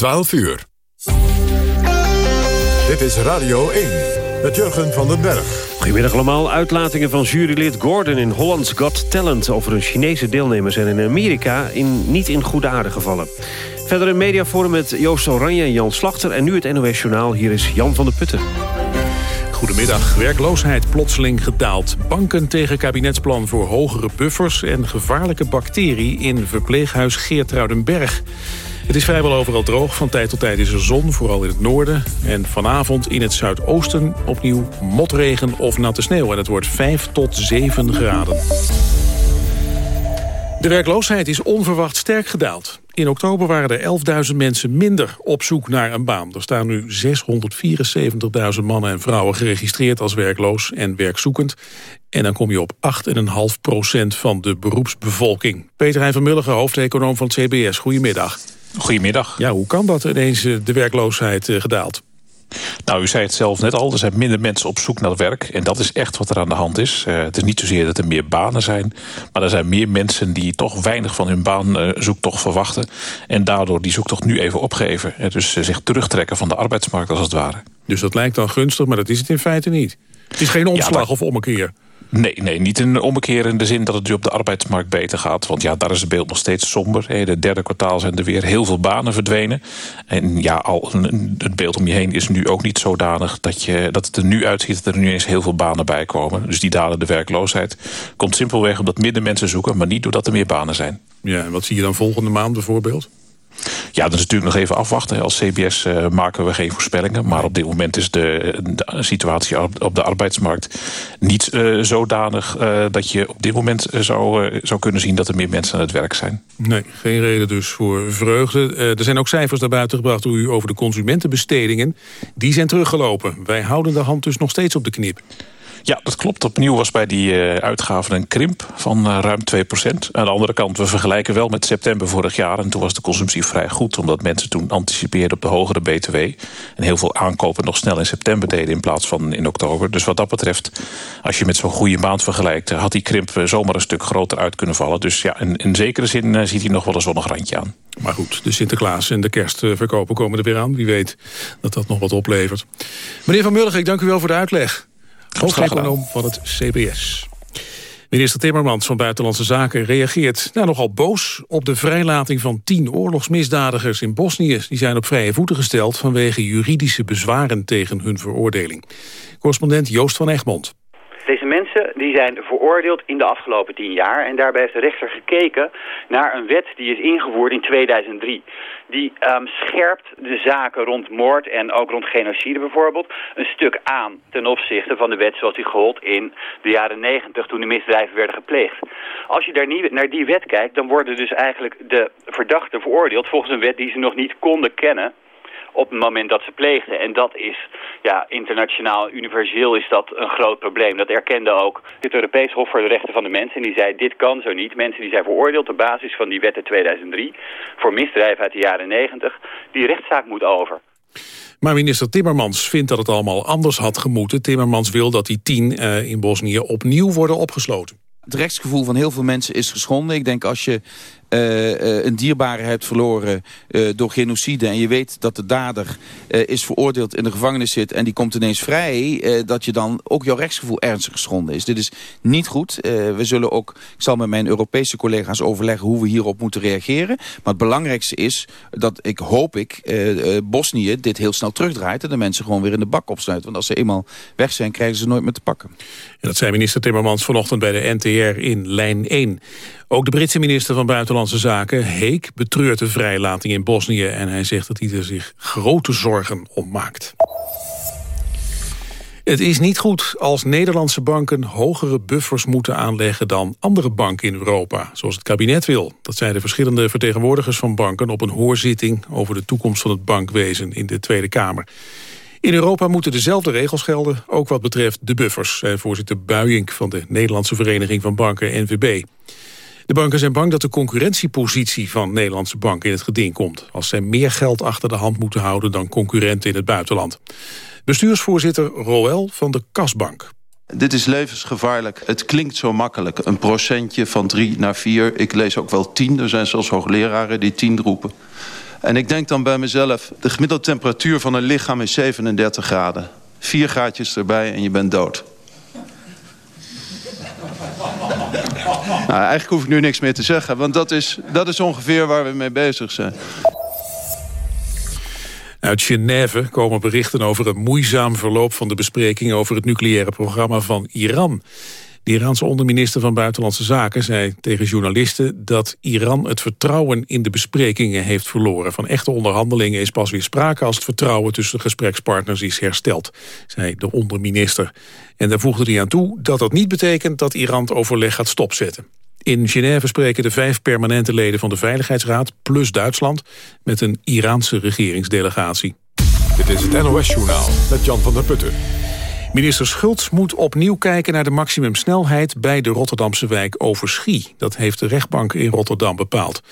12 uur. Dit is Radio 1 met Jurgen van den Berg. Goedemiddag allemaal. Uitlatingen van jurylid Gordon in Holland's Got Talent... over een Chinese deelnemer zijn in Amerika in, niet in goede aarde gevallen. Verder een mediaforum met Joost Oranje en Jan Slachter... en nu het NOS Journaal. Hier is Jan van der Putten. Goedemiddag. Werkloosheid plotseling gedaald. Banken tegen kabinetsplan voor hogere buffers... en gevaarlijke bacterie in verpleeghuis Geertruidenberg. Het is vrijwel overal droog. Van tijd tot tijd is er zon, vooral in het noorden. En vanavond in het zuidoosten opnieuw motregen of natte sneeuw. En het wordt 5 tot 7 graden. De werkloosheid is onverwacht sterk gedaald. In oktober waren er 11.000 mensen minder op zoek naar een baan. Er staan nu 674.000 mannen en vrouwen geregistreerd als werkloos en werkzoekend. En dan kom je op 8,5 procent van de beroepsbevolking. Peter Heijn van Mulligen, hoofdeconoom van het CBS. Goedemiddag. Goedemiddag. Ja, hoe kan dat ineens eh, de werkloosheid eh, gedaald? Nou, u zei het zelf net al, er zijn minder mensen op zoek naar werk. En dat is echt wat er aan de hand is. Uh, het is niet zozeer dat er meer banen zijn... maar er zijn meer mensen die toch weinig van hun baanzoektocht uh, verwachten... en daardoor die zoektocht nu even opgeven. Uh, dus zich terugtrekken van de arbeidsmarkt als het ware. Dus dat lijkt dan gunstig, maar dat is het in feite niet? Het is geen omslag ja, dat... of ommekeer? Nee, nee, niet een ommekeer in de zin dat het nu op de arbeidsmarkt beter gaat. Want ja, daar is het beeld nog steeds somber. In het derde kwartaal zijn er weer heel veel banen verdwenen. En ja, al, het beeld om je heen is nu ook niet zodanig... dat, je, dat het er nu uitziet dat er nu eens heel veel banen bij komen. Dus die dalen de werkloosheid. Komt simpelweg omdat minder mensen zoeken... maar niet doordat er meer banen zijn. Ja, en wat zie je dan volgende maand bijvoorbeeld? Ja, dat is natuurlijk nog even afwachten. Als CBS uh, maken we geen voorspellingen. Maar op dit moment is de, de situatie op de arbeidsmarkt niet uh, zodanig... Uh, dat je op dit moment zou, zou kunnen zien dat er meer mensen aan het werk zijn. Nee, geen reden dus voor vreugde. er zijn ook cijfers naar buiten gebracht door u over de consumentenbestedingen. Die zijn teruggelopen. Wij houden de hand dus nog steeds op de knip. Ja, dat klopt. Opnieuw was bij die uh, uitgaven een krimp van uh, ruim 2% Aan de andere kant, we vergelijken wel met september vorig jaar... en toen was de consumptie vrij goed... omdat mensen toen anticipeerden op de hogere BTW... en heel veel aankopen nog snel in september deden... in plaats van in oktober. Dus wat dat betreft, als je met zo'n goede maand vergelijkt... had die krimp zomaar een stuk groter uit kunnen vallen. Dus ja, in, in zekere zin ziet hij nog wel een zonnig randje aan. Maar goed, de Sinterklaas en de kerstverkopen komen er weer aan. Wie weet dat dat nog wat oplevert. Meneer Van Mullig, ik dank u wel voor de uitleg. Hoofdeconoom van het CBS. Minister Timmermans van Buitenlandse Zaken reageert nou, nogal boos op de vrijlating van tien oorlogsmisdadigers in Bosnië. Die zijn op vrije voeten gesteld vanwege juridische bezwaren tegen hun veroordeling. Correspondent Joost van Egmond. Deze mensen die zijn veroordeeld in de afgelopen tien jaar. En daarbij heeft de rechter gekeken naar een wet die is ingevoerd in 2003. Die um, scherpt de zaken rond moord en ook rond genocide bijvoorbeeld... een stuk aan ten opzichte van de wet zoals die gold in de jaren 90... toen de misdrijven werden gepleegd. Als je daar niet naar die wet kijkt, dan worden dus eigenlijk de verdachten veroordeeld... volgens een wet die ze nog niet konden kennen op het moment dat ze pleegden. En dat is, ja, internationaal, universeel is dat een groot probleem. Dat erkende ook het Europees Hof voor de Rechten van de Mens. En die zei, dit kan zo niet. Mensen die zijn veroordeeld op basis van die wet uit 2003... voor misdrijven uit de jaren 90. Die rechtszaak moet over. Maar minister Timmermans vindt dat het allemaal anders had gemoeten. Timmermans wil dat die tien uh, in Bosnië opnieuw worden opgesloten. Het rechtsgevoel van heel veel mensen is geschonden. Ik denk als je uh, een dierbare hebt verloren uh, door genocide... en je weet dat de dader is veroordeeld in de gevangenis zit... en die komt ineens vrij, dat je dan ook jouw rechtsgevoel ernstig geschonden is. Dit is niet goed. we zullen ook, ik zal met mijn Europese collega's overleggen... hoe we hierop moeten reageren. Maar het belangrijkste is dat ik hoop ik Bosnië dit heel snel terugdraait... en de mensen gewoon weer in de bak opsluiten. Want als ze eenmaal weg zijn, krijgen ze nooit meer te pakken. En dat zei minister Timmermans vanochtend bij de NTR in lijn 1. Ook de Britse minister van Buitenlandse Zaken, Heek, betreurt de vrijlating in Bosnië... en hij zegt dat hij er zich grote zorgen om maakt. Het is niet goed als Nederlandse banken hogere buffers moeten aanleggen dan andere banken in Europa, zoals het kabinet wil. Dat zeiden verschillende vertegenwoordigers van banken op een hoorzitting over de toekomst van het bankwezen in de Tweede Kamer. In Europa moeten dezelfde regels gelden, ook wat betreft de buffers, zei voorzitter Buijink van de Nederlandse Vereniging van Banken, NVB. De banken zijn bang dat de concurrentiepositie van Nederlandse banken in het geding komt... als zij meer geld achter de hand moeten houden dan concurrenten in het buitenland. Bestuursvoorzitter Roel van de Kasbank. Dit is levensgevaarlijk. Het klinkt zo makkelijk. Een procentje van drie naar vier. Ik lees ook wel tien. Er zijn zelfs hoogleraren die tien roepen. En ik denk dan bij mezelf, de gemiddelde temperatuur van een lichaam is 37 graden. Vier gaatjes erbij en je bent dood. Nou, eigenlijk hoef ik nu niks meer te zeggen, want dat is, dat is ongeveer waar we mee bezig zijn. Uit Genève komen berichten over een moeizaam verloop van de besprekingen over het nucleaire programma van Iran. De Iraanse onderminister van Buitenlandse Zaken zei tegen journalisten dat Iran het vertrouwen in de besprekingen heeft verloren. Van echte onderhandelingen is pas weer sprake als het vertrouwen tussen de gesprekspartners is hersteld, zei de onderminister. En daar voegde hij aan toe dat dat niet betekent dat Iran het overleg gaat stopzetten. In Genève spreken de vijf permanente leden van de Veiligheidsraad... plus Duitsland met een Iraanse regeringsdelegatie. Dit is het NOS-journaal met Jan van der Putten. Minister Schultz moet opnieuw kijken naar de maximumsnelheid... bij de Rotterdamse wijk Overschie. Dat heeft de rechtbank in Rotterdam bepaald.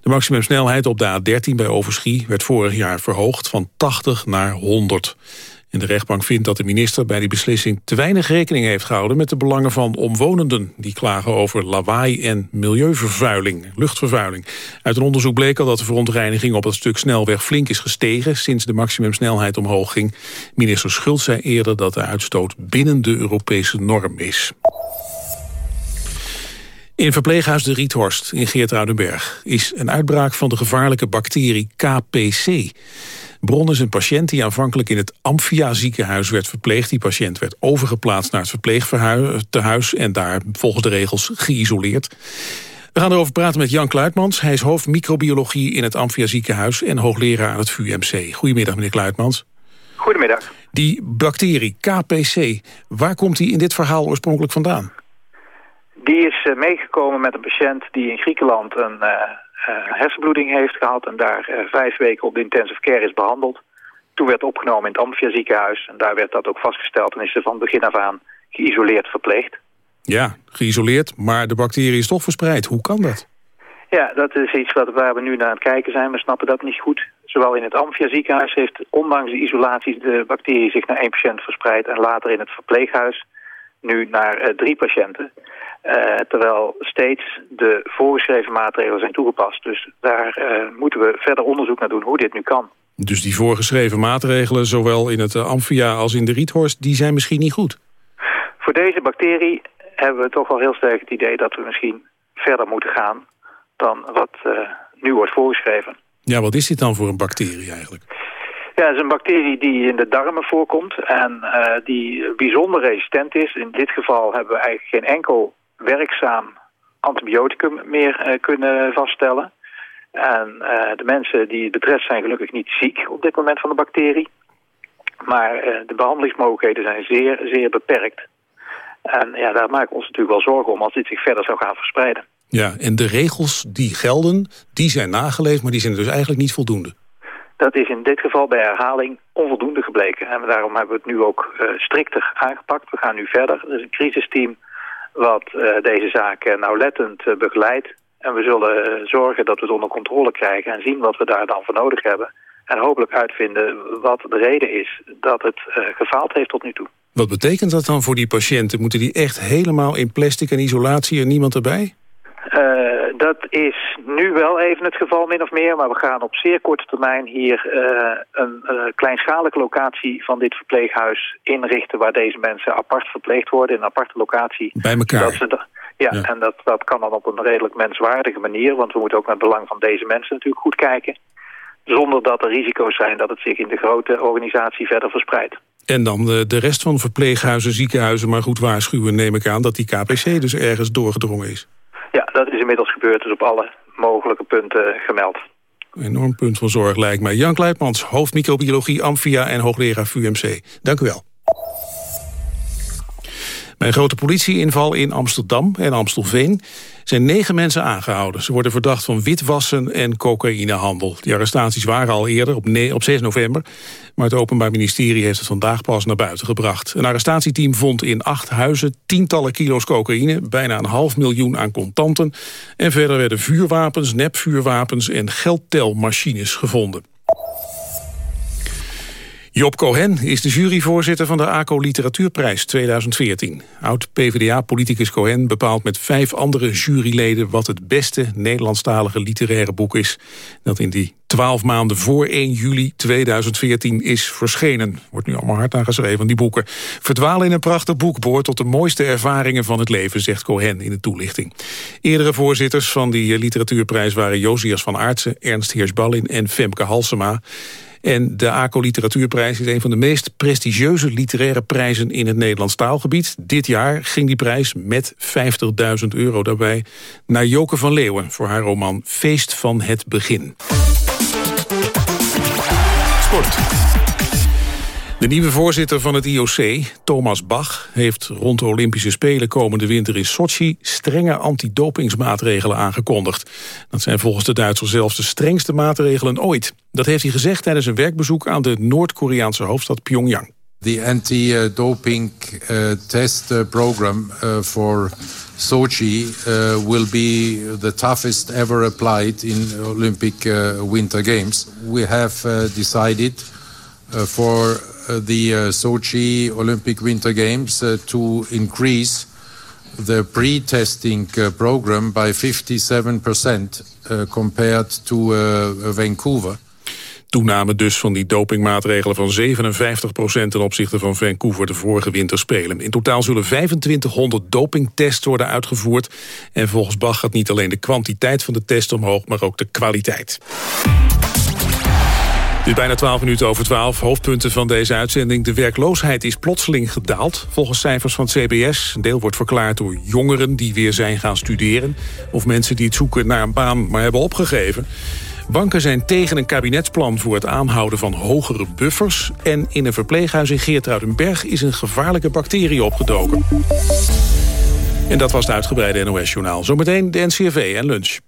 De maximumsnelheid op de A13 bij Overschie... werd vorig jaar verhoogd van 80 naar 100. En de rechtbank vindt dat de minister bij die beslissing te weinig rekening heeft gehouden met de belangen van omwonenden. Die klagen over lawaai en milieuvervuiling, luchtvervuiling. Uit een onderzoek bleek al dat de verontreiniging op het stuk snelweg flink is gestegen sinds de maximumsnelheid omhoog ging. Minister Schultz zei eerder dat de uitstoot binnen de Europese norm is. In verpleeghuis De Riethorst in Geertruidenberg is een uitbraak van de gevaarlijke bacterie KPC. Bron is een patiënt die aanvankelijk in het Amphia ziekenhuis werd verpleegd. Die patiënt werd overgeplaatst naar het verpleegtehuis en daar volgens de regels geïsoleerd. We gaan erover praten met Jan Kluitmans. Hij is hoofd microbiologie in het Amphia ziekenhuis en hoogleraar aan het VUMC. Goedemiddag meneer Kluitmans. Goedemiddag. Die bacterie KPC, waar komt die in dit verhaal oorspronkelijk vandaan? Die is uh, meegekomen met een patiënt die in Griekenland een uh, hersenbloeding heeft gehad... en daar vijf weken op de intensive care is behandeld. Toen werd opgenomen in het Amphia ziekenhuis... en daar werd dat ook vastgesteld en is ze van begin af aan geïsoleerd verpleegd. Ja, geïsoleerd, maar de bacterie is toch verspreid. Hoe kan dat? Ja, dat is iets wat, waar we nu naar aan het kijken zijn. We snappen dat niet goed. Zowel in het Amphia ziekenhuis heeft ondanks de isolatie de bacterie zich naar één patiënt verspreid... en later in het verpleeghuis nu naar uh, drie patiënten. Uh, terwijl steeds de voorgeschreven maatregelen zijn toegepast. Dus daar uh, moeten we verder onderzoek naar doen hoe dit nu kan. Dus die voorgeschreven maatregelen, zowel in het Amphia als in de Riethorst... die zijn misschien niet goed? Voor deze bacterie hebben we toch wel heel sterk het idee... dat we misschien verder moeten gaan dan wat nu wordt voorgeschreven. Ja, wat is dit dan voor een bacterie eigenlijk? Ja, het is een bacterie die in de darmen voorkomt en die bijzonder resistent is. In dit geval hebben we eigenlijk geen enkel werkzaam antibioticum meer uh, kunnen vaststellen. En uh, de mensen die het betreft zijn gelukkig niet ziek op dit moment van de bacterie. Maar de behandelingsmogelijkheden zijn zeer, zeer beperkt. En ja, daar maken we ons natuurlijk wel zorgen om als dit zich verder zou gaan verspreiden. Ja, en de regels die gelden, die zijn nageleefd, maar die zijn dus eigenlijk niet voldoende. Dat is in dit geval bij herhaling onvoldoende gebleken. En daarom hebben we het nu ook uh, strikter aangepakt. We gaan nu verder. Er is een crisisteam wat uh, deze zaak uh, nauwlettend uh, begeleidt. En we zullen zorgen dat we het onder controle krijgen en zien wat we daar dan voor nodig hebben. En hopelijk uitvinden wat de reden is dat het gefaald heeft tot nu toe. Wat betekent dat dan voor die patiënten? Moeten die echt helemaal in plastic en isolatie en niemand erbij? Uh, dat is nu wel even het geval, min of meer. Maar we gaan op zeer korte termijn hier uh, een uh, kleinschalige locatie van dit verpleeghuis inrichten... waar deze mensen apart verpleegd worden in een aparte locatie. Bij elkaar? Ze ja, ja, en dat, dat kan dan op een redelijk menswaardige manier... want we moeten ook naar het belang van deze mensen natuurlijk goed kijken... zonder dat er risico's zijn dat het zich in de grote organisatie verder verspreidt. En dan de, de rest van verpleeghuizen, ziekenhuizen... maar goed waarschuwen neem ik aan dat die KPC dus ergens doorgedrongen is. Ja, dat is inmiddels gebeurd, dus op alle mogelijke punten gemeld. Een enorm punt van zorg lijkt mij. Jan Kleitmans, hoofd microbiologie Amphia en hoogleraar VUMC. Dank u wel. Bij een grote politieinval in Amsterdam en Amstelveen zijn negen mensen aangehouden. Ze worden verdacht van witwassen en cocaïnehandel. Die arrestaties waren al eerder, op, op 6 november. Maar het Openbaar Ministerie heeft het vandaag pas naar buiten gebracht. Een arrestatieteam vond in acht huizen tientallen kilo's cocaïne... bijna een half miljoen aan contanten. En verder werden vuurwapens, nepvuurwapens en geldtelmachines gevonden. Job Cohen is de juryvoorzitter van de ACO Literatuurprijs 2014. Oud-PVDA-politicus Cohen bepaalt met vijf andere juryleden... wat het beste Nederlandstalige literaire boek is... dat in die Twaalf maanden voor 1 juli 2014 is verschenen. Wordt nu allemaal hard aangeschreven, die boeken. Verdwalen in een prachtig boek behoort tot de mooiste ervaringen van het leven, zegt Cohen in de toelichting. Eerdere voorzitters van die literatuurprijs waren Josias van Aartsen, Ernst Heersballin en Femke Halsema. En de ACO Literatuurprijs is een van de meest prestigieuze literaire prijzen in het Nederlands taalgebied. Dit jaar ging die prijs met 50.000 euro daarbij naar Joke van Leeuwen voor haar roman Feest van het Begin. Sport. De nieuwe voorzitter van het IOC, Thomas Bach, heeft rond de Olympische Spelen komende winter in Sochi strenge antidopingsmaatregelen aangekondigd. Dat zijn volgens de Duitsers zelfs de strengste maatregelen ooit. Dat heeft hij gezegd tijdens een werkbezoek aan de Noord-Koreaanse hoofdstad Pyongyang. The anti-doping uh, test uh, program uh, for Sochi will be the toughest ever applied in Olympic Winter Games. We have decided for the Sochi Olympic Winter Games to increase the pre-testing program by 57% compared to Vancouver. Toename dus van die dopingmaatregelen van 57% ten opzichte van Vancouver de vorige winterspelen. In totaal zullen 2500 dopingtests worden uitgevoerd. En volgens Bach gaat niet alleen de kwantiteit van de test omhoog, maar ook de kwaliteit. Het is bijna 12 minuten over 12. Hoofdpunten van deze uitzending. De werkloosheid is plotseling gedaald. Volgens cijfers van CBS. Een deel wordt verklaard door jongeren die weer zijn gaan studeren. Of mensen die het zoeken naar een baan maar hebben opgegeven. Banken zijn tegen een kabinetsplan voor het aanhouden van hogere buffers. En in een verpleeghuis in Geertruidenberg is een gevaarlijke bacterie opgedoken. En dat was het uitgebreide NOS-journaal. Zometeen de NCRV en lunch.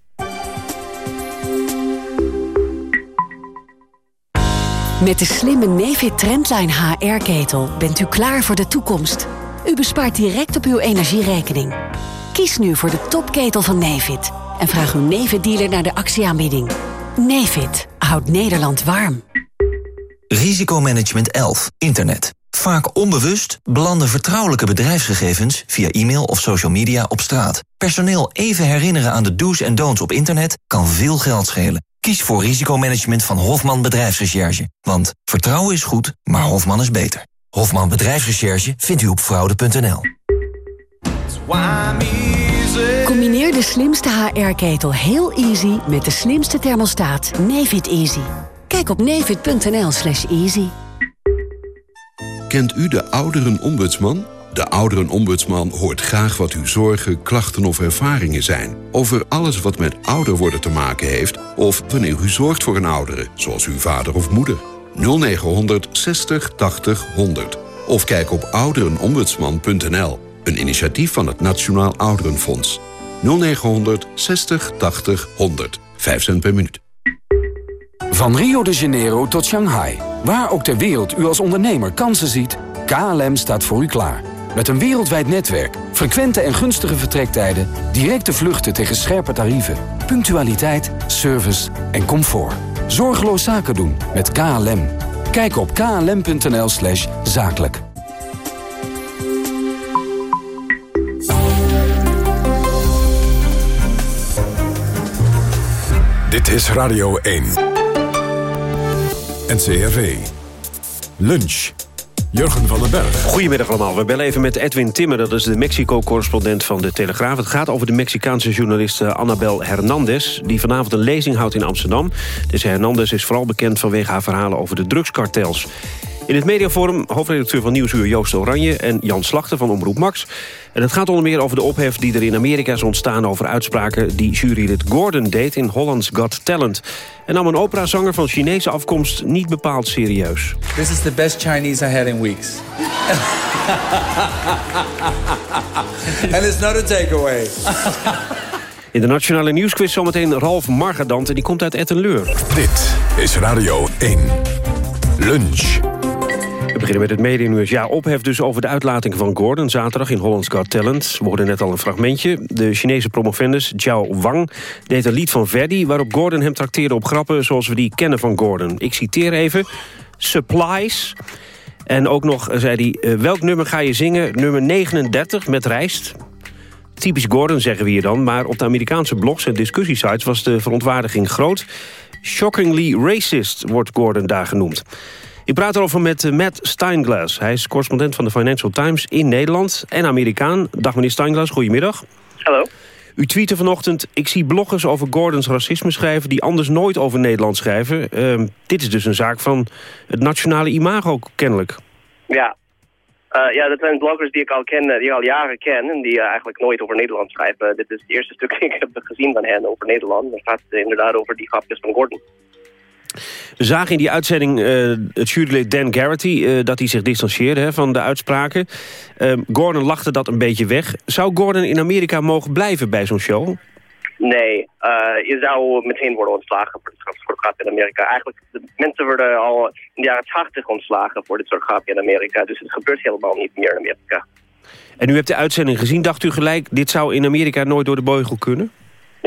Met de slimme Nefit Trendline HR-ketel bent u klaar voor de toekomst. U bespaart direct op uw energierekening. Kies nu voor de topketel van Nefit en vraag uw Nefit-dealer naar de actieaanbieding. Nefit houdt Nederland warm. Risicomanagement 11. Internet. Vaak onbewust belanden vertrouwelijke bedrijfsgegevens... via e-mail of social media op straat. Personeel even herinneren aan de do's en don'ts op internet... kan veel geld schelen. Kies voor risicomanagement van Hofman Bedrijfsrecherche. Want vertrouwen is goed, maar Hofman is beter. Hofman Bedrijfsrecherche vindt u op fraude.nl. Combineer de slimste HR-ketel heel easy met de slimste thermostaat Nefit Easy. Kijk op nefit.nl slash easy. Kent u de ouderenombudsman? De ouderenombudsman hoort graag wat uw zorgen, klachten of ervaringen zijn. Over alles wat met ouder worden te maken heeft... of wanneer u zorgt voor een oudere, zoals uw vader of moeder. 0900 60 80 100. Of kijk op ouderenombudsman.nl. Een initiatief van het Nationaal Ouderenfonds. 0900 60 80 100. 5 cent per minuut. Van Rio de Janeiro tot Shanghai. Waar ook ter wereld u als ondernemer kansen ziet... KLM staat voor u klaar. Met een wereldwijd netwerk, frequente en gunstige vertrektijden... directe vluchten tegen scherpe tarieven, punctualiteit, service en comfort. Zorgeloos zaken doen met KLM. Kijk op klm.nl slash zakelijk. Dit is Radio 1. NCRV. Lunch. Jurgen van den Berg. Goedemiddag allemaal. We bellen even met Edwin Timmer. Dat is de Mexico-correspondent van de Telegraaf. Het gaat over de Mexicaanse journaliste eh, Annabel Hernandez... die vanavond een lezing houdt in Amsterdam. Deze Hernandez is vooral bekend vanwege haar verhalen over de drugskartels. In het mediaforum hoofdredacteur van Nieuwsuur Joost Oranje... en Jan Slachter van Omroep Max. En het gaat onder meer over de ophef die er in Amerika is ontstaan... over uitspraken die jurylid Gordon deed in Holland's Got Talent. En nam een operazanger van Chinese afkomst niet bepaald serieus. This is the best Chinese I had in weeks. And it's not a takeaway. In de Nationale Nieuwsquiz zometeen Ralf Margadant... en die komt uit Ettenleur. Dit is Radio 1. Lunch. We beginnen met het medienieuws. Ja, ophef dus over de uitlating van Gordon zaterdag in Holland's Got Talent. We hoorden net al een fragmentje. De Chinese promovendus Zhao Wang deed een lied van Verdi... waarop Gordon hem trakteerde op grappen zoals we die kennen van Gordon. Ik citeer even. Supplies. En ook nog zei hij, eh, welk nummer ga je zingen? Nummer 39 met rijst. Typisch Gordon zeggen we hier dan, maar op de Amerikaanse blogs en discussiesites was de verontwaardiging groot. Shockingly racist wordt Gordon daar genoemd. Ik praat erover met eh, Matt Steinglass. Hij is correspondent van de Financial Times in Nederland en Amerikaan. Dag meneer Steinglass, goedemiddag. Hallo. U tweette vanochtend, ik zie bloggers over Gordons racisme schrijven... die anders nooit over Nederland schrijven. Ehm, dit is dus een zaak van het nationale imago, kennelijk. Ja. Uh, ja, dat zijn bloggers die ik al ken, die ik al jaren ken... en die uh, eigenlijk nooit over Nederland schrijven. Dit is het eerste stuk dat ik heb gezien van hen over Nederland. Dan gaat het inderdaad over die grapjes van Gordon. We zagen in die uitzending uh, het jurylid Dan Garrity... Uh, dat hij zich distancieerde hè, van de uitspraken. Uh, Gordon lachte dat een beetje weg. Zou Gordon in Amerika mogen blijven bij zo'n show? Nee, je zou meteen worden ontslagen voor dit soort grappen in Amerika. Eigenlijk, de mensen worden al in de jaren 80 ontslagen voor dit soort grappen in Amerika. Dus het gebeurt helemaal niet meer in Amerika. En u hebt de uitzending gezien. Dacht u gelijk, dit zou in Amerika nooit door de beugel kunnen?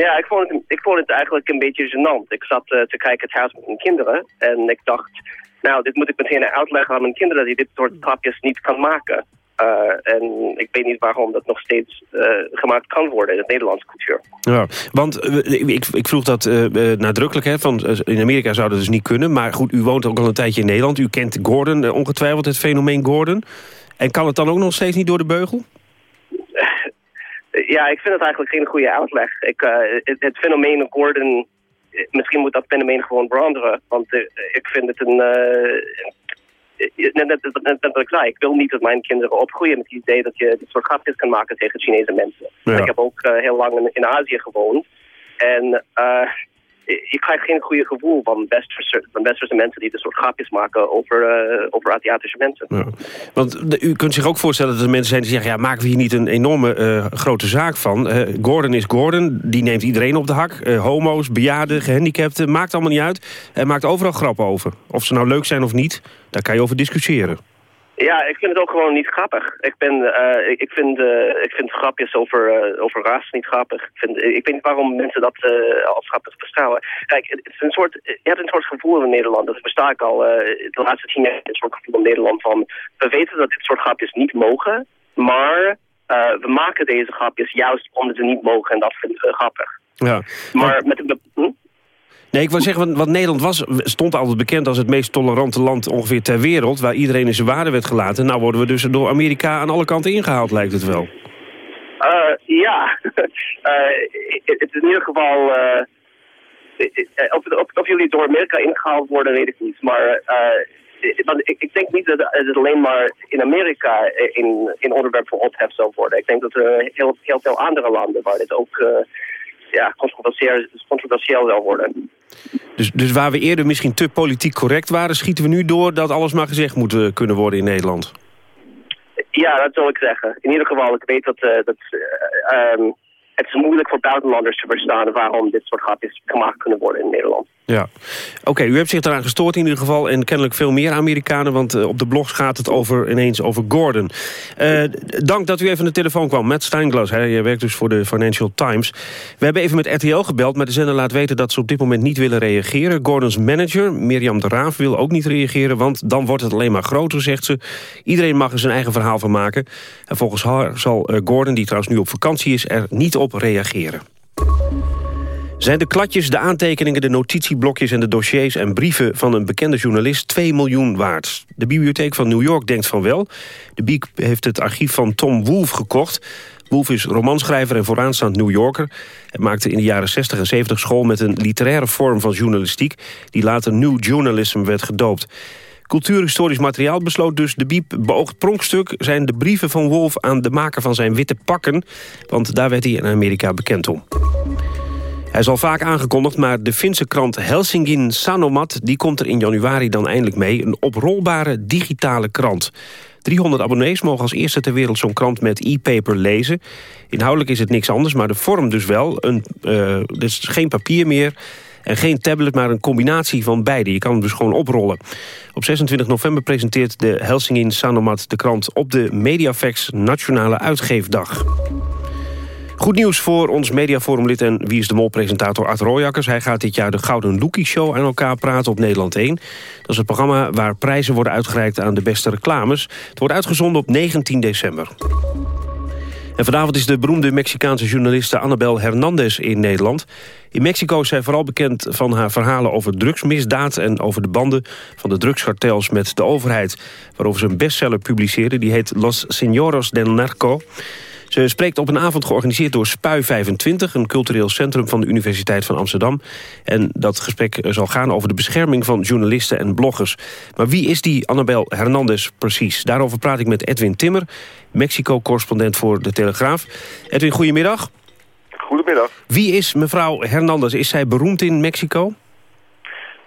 Ja, ik vond, het, ik vond het eigenlijk een beetje gênant. Ik zat uh, te kijken het huis met mijn kinderen en ik dacht... nou, dit moet ik meteen uitleggen aan mijn kinderen... dat hij dit soort grapjes niet kan maken. Uh, en ik weet niet waarom dat nog steeds uh, gemaakt kan worden in het Nederlandse cultuur. Ja, want ik, ik, vroeg dat nadrukkelijk, hè, van, in Amerika zou dat dus niet kunnen. Maar goed, u woont ook al een tijdje in Nederland. U kent Gordon, ongetwijfeld het fenomeen Gordon. En kan het dan ook nog steeds niet door de beugel? Ja, ik vind het eigenlijk geen goede uitleg. Ik, uh, het, het, fenomeen Gordon, misschien moet dat fenomeen gewoon veranderen. Want uh, ik vind het een... Uh, net, net, net, net wat ik zei, ik wil niet dat mijn kinderen opgroeien met het idee dat je dit soort grapjes kan maken tegen Chinese mensen. Ja. Ik heb ook heel lang in, in Azië gewoond. En je krijgt geen goede gevoel van westerse, van westerse mensen die dit soort grapjes maken over, uh, over Aziatische mensen. Want u kunt zich ook voorstellen dat er mensen zijn die zeggen... ja, maken we hier niet een enorme uh, grote zaak van? Uh, Gordon is Gordon, die neemt iedereen op de hak. homo's, bejaarden, gehandicapten, maakt allemaal niet uit. Hij maakt overal grappen over. Of ze nou leuk zijn of niet, daar kan je over discussiëren. Ja, ik vind het ook gewoon niet grappig. Ik, ben, uh, ik, vind, uh, ik vind grapjes over, uh, over ras niet grappig. Ik, vind, ik weet niet waarom mensen dat als grappig beschouwen. Kijk, het is een soort, je hebt een soort gevoel in Nederland. Dat besta ik al de laatste tien jaar. Een soort gevoel in Nederland van... We weten dat dit soort grapjes niet mogen. Maar we maken deze grapjes juist omdat ze niet mogen. En dat vinden we grappig. Ja. Maar met een... Hm? Nee, ik wil zeggen, want Nederland was, stond altijd bekend als het meest tolerante land ongeveer ter wereld... waar iedereen in zijn waarde werd gelaten. Nou worden we dus door Amerika aan alle kanten ingehaald, lijkt het wel. Uh, ja, uh, het is in ieder geval... Uh, of, of, of, jullie door Amerika ingehaald worden, weet ik niet. Maar want ik, denk niet dat het alleen maar in Amerika in, in onderwerp voor ophef zal worden. Ik denk dat er heel, heel veel andere landen waar dit ook ja, controversieel, controversieel zal worden. Dus, dus waar we eerder misschien te politiek correct waren... schieten we nu door dat alles maar gezegd moet uh, kunnen worden in Nederland? Ja, dat zou ik zeggen. In ieder geval, ik weet dat... Uh, dat um, het is moeilijk voor buitenlanders te verstaan waarom dit soort grapjes gemaakt kunnen worden in Nederland. Ja, oké. u hebt zich eraan gestoord in ieder geval en kennelijk veel meer Amerikanen, want uh, op de blogs gaat het over, ineens over Gordon. Uh, dank dat u even aan de telefoon kwam. Matt Steinglas, hij werkt dus voor de Financial Times. We hebben even met RTL gebeld, maar de zender laat weten dat ze op dit moment niet willen reageren. Gordons manager, Mirjam de Raaf, wil ook niet reageren, want dan wordt het alleen maar groter, zegt ze. Iedereen mag er zijn eigen verhaal van maken. En volgens haar zal uh, Gordon, die trouwens nu op vakantie is, er niet op reageren. Zijn de kladjes, de aantekeningen, de notitieblokjes en de dossiers en brieven van een bekende journalist 2 miljoen waard? De bibliotheek van New York denkt van wel. De Biek heeft het archief van Tom Wolfe gekocht. Wolfe is romanschrijver en vooraanstaand New Yorker. Hij maakte in de jaren 60 en 70 school met een literaire vorm van journalistiek... die later New Journalism werd gedoopt. Cultuurhistorisch materiaal besloot dus de Biep beoogd pronkstuk... zijn de brieven van Wolf aan de maker van zijn witte pakken. Want daar werd hij in Amerika bekend om. Hij is al vaak aangekondigd, maar de Finse krant Helsingin Sanomat... die komt er in januari dan eindelijk mee. Een oprolbare digitale krant. 300 abonnees mogen als eerste ter wereld zo'n krant met e-paper lezen. Inhoudelijk is het niks anders, maar de vorm dus wel. Een, uh, dus geen papier meer en geen tablet, maar een combinatie van beide. Je kan hem dus gewoon oprollen. Op 26 november presenteert de Helsingin Sanomat de krant... op de Mediafax Nationale Uitgeefdag. Goed nieuws voor ons mediaforumlid en Wie is de Mol-presentator Art Rooijakkers. Hij gaat dit jaar de Gouden Lookie Show aan elkaar praten op Nederland 1. Dat is het programma waar prijzen worden uitgereikt aan de beste reclames. Het wordt uitgezonden op 19 december. En vanavond is de beroemde Mexicaanse journaliste Annabel Hernandez in Nederland. In Mexico is zij vooral bekend van haar verhalen over drugsmisdaad... en over de banden van de drugskartels met de overheid... waarover ze een bestseller publiceerde. Die heet Los Señoros del Narco... Ze spreekt op een avond georganiseerd door Spui 25... een cultureel centrum van de Universiteit van Amsterdam. En dat gesprek zal gaan over de bescherming van journalisten en bloggers. Maar wie is die Annabel Hernandez precies? Daarover praat ik met Edwin Timmer, Mexico-correspondent voor De Telegraaf. Edwin, goedemiddag. Goedemiddag. Wie is mevrouw Hernandez? Is zij beroemd in Mexico?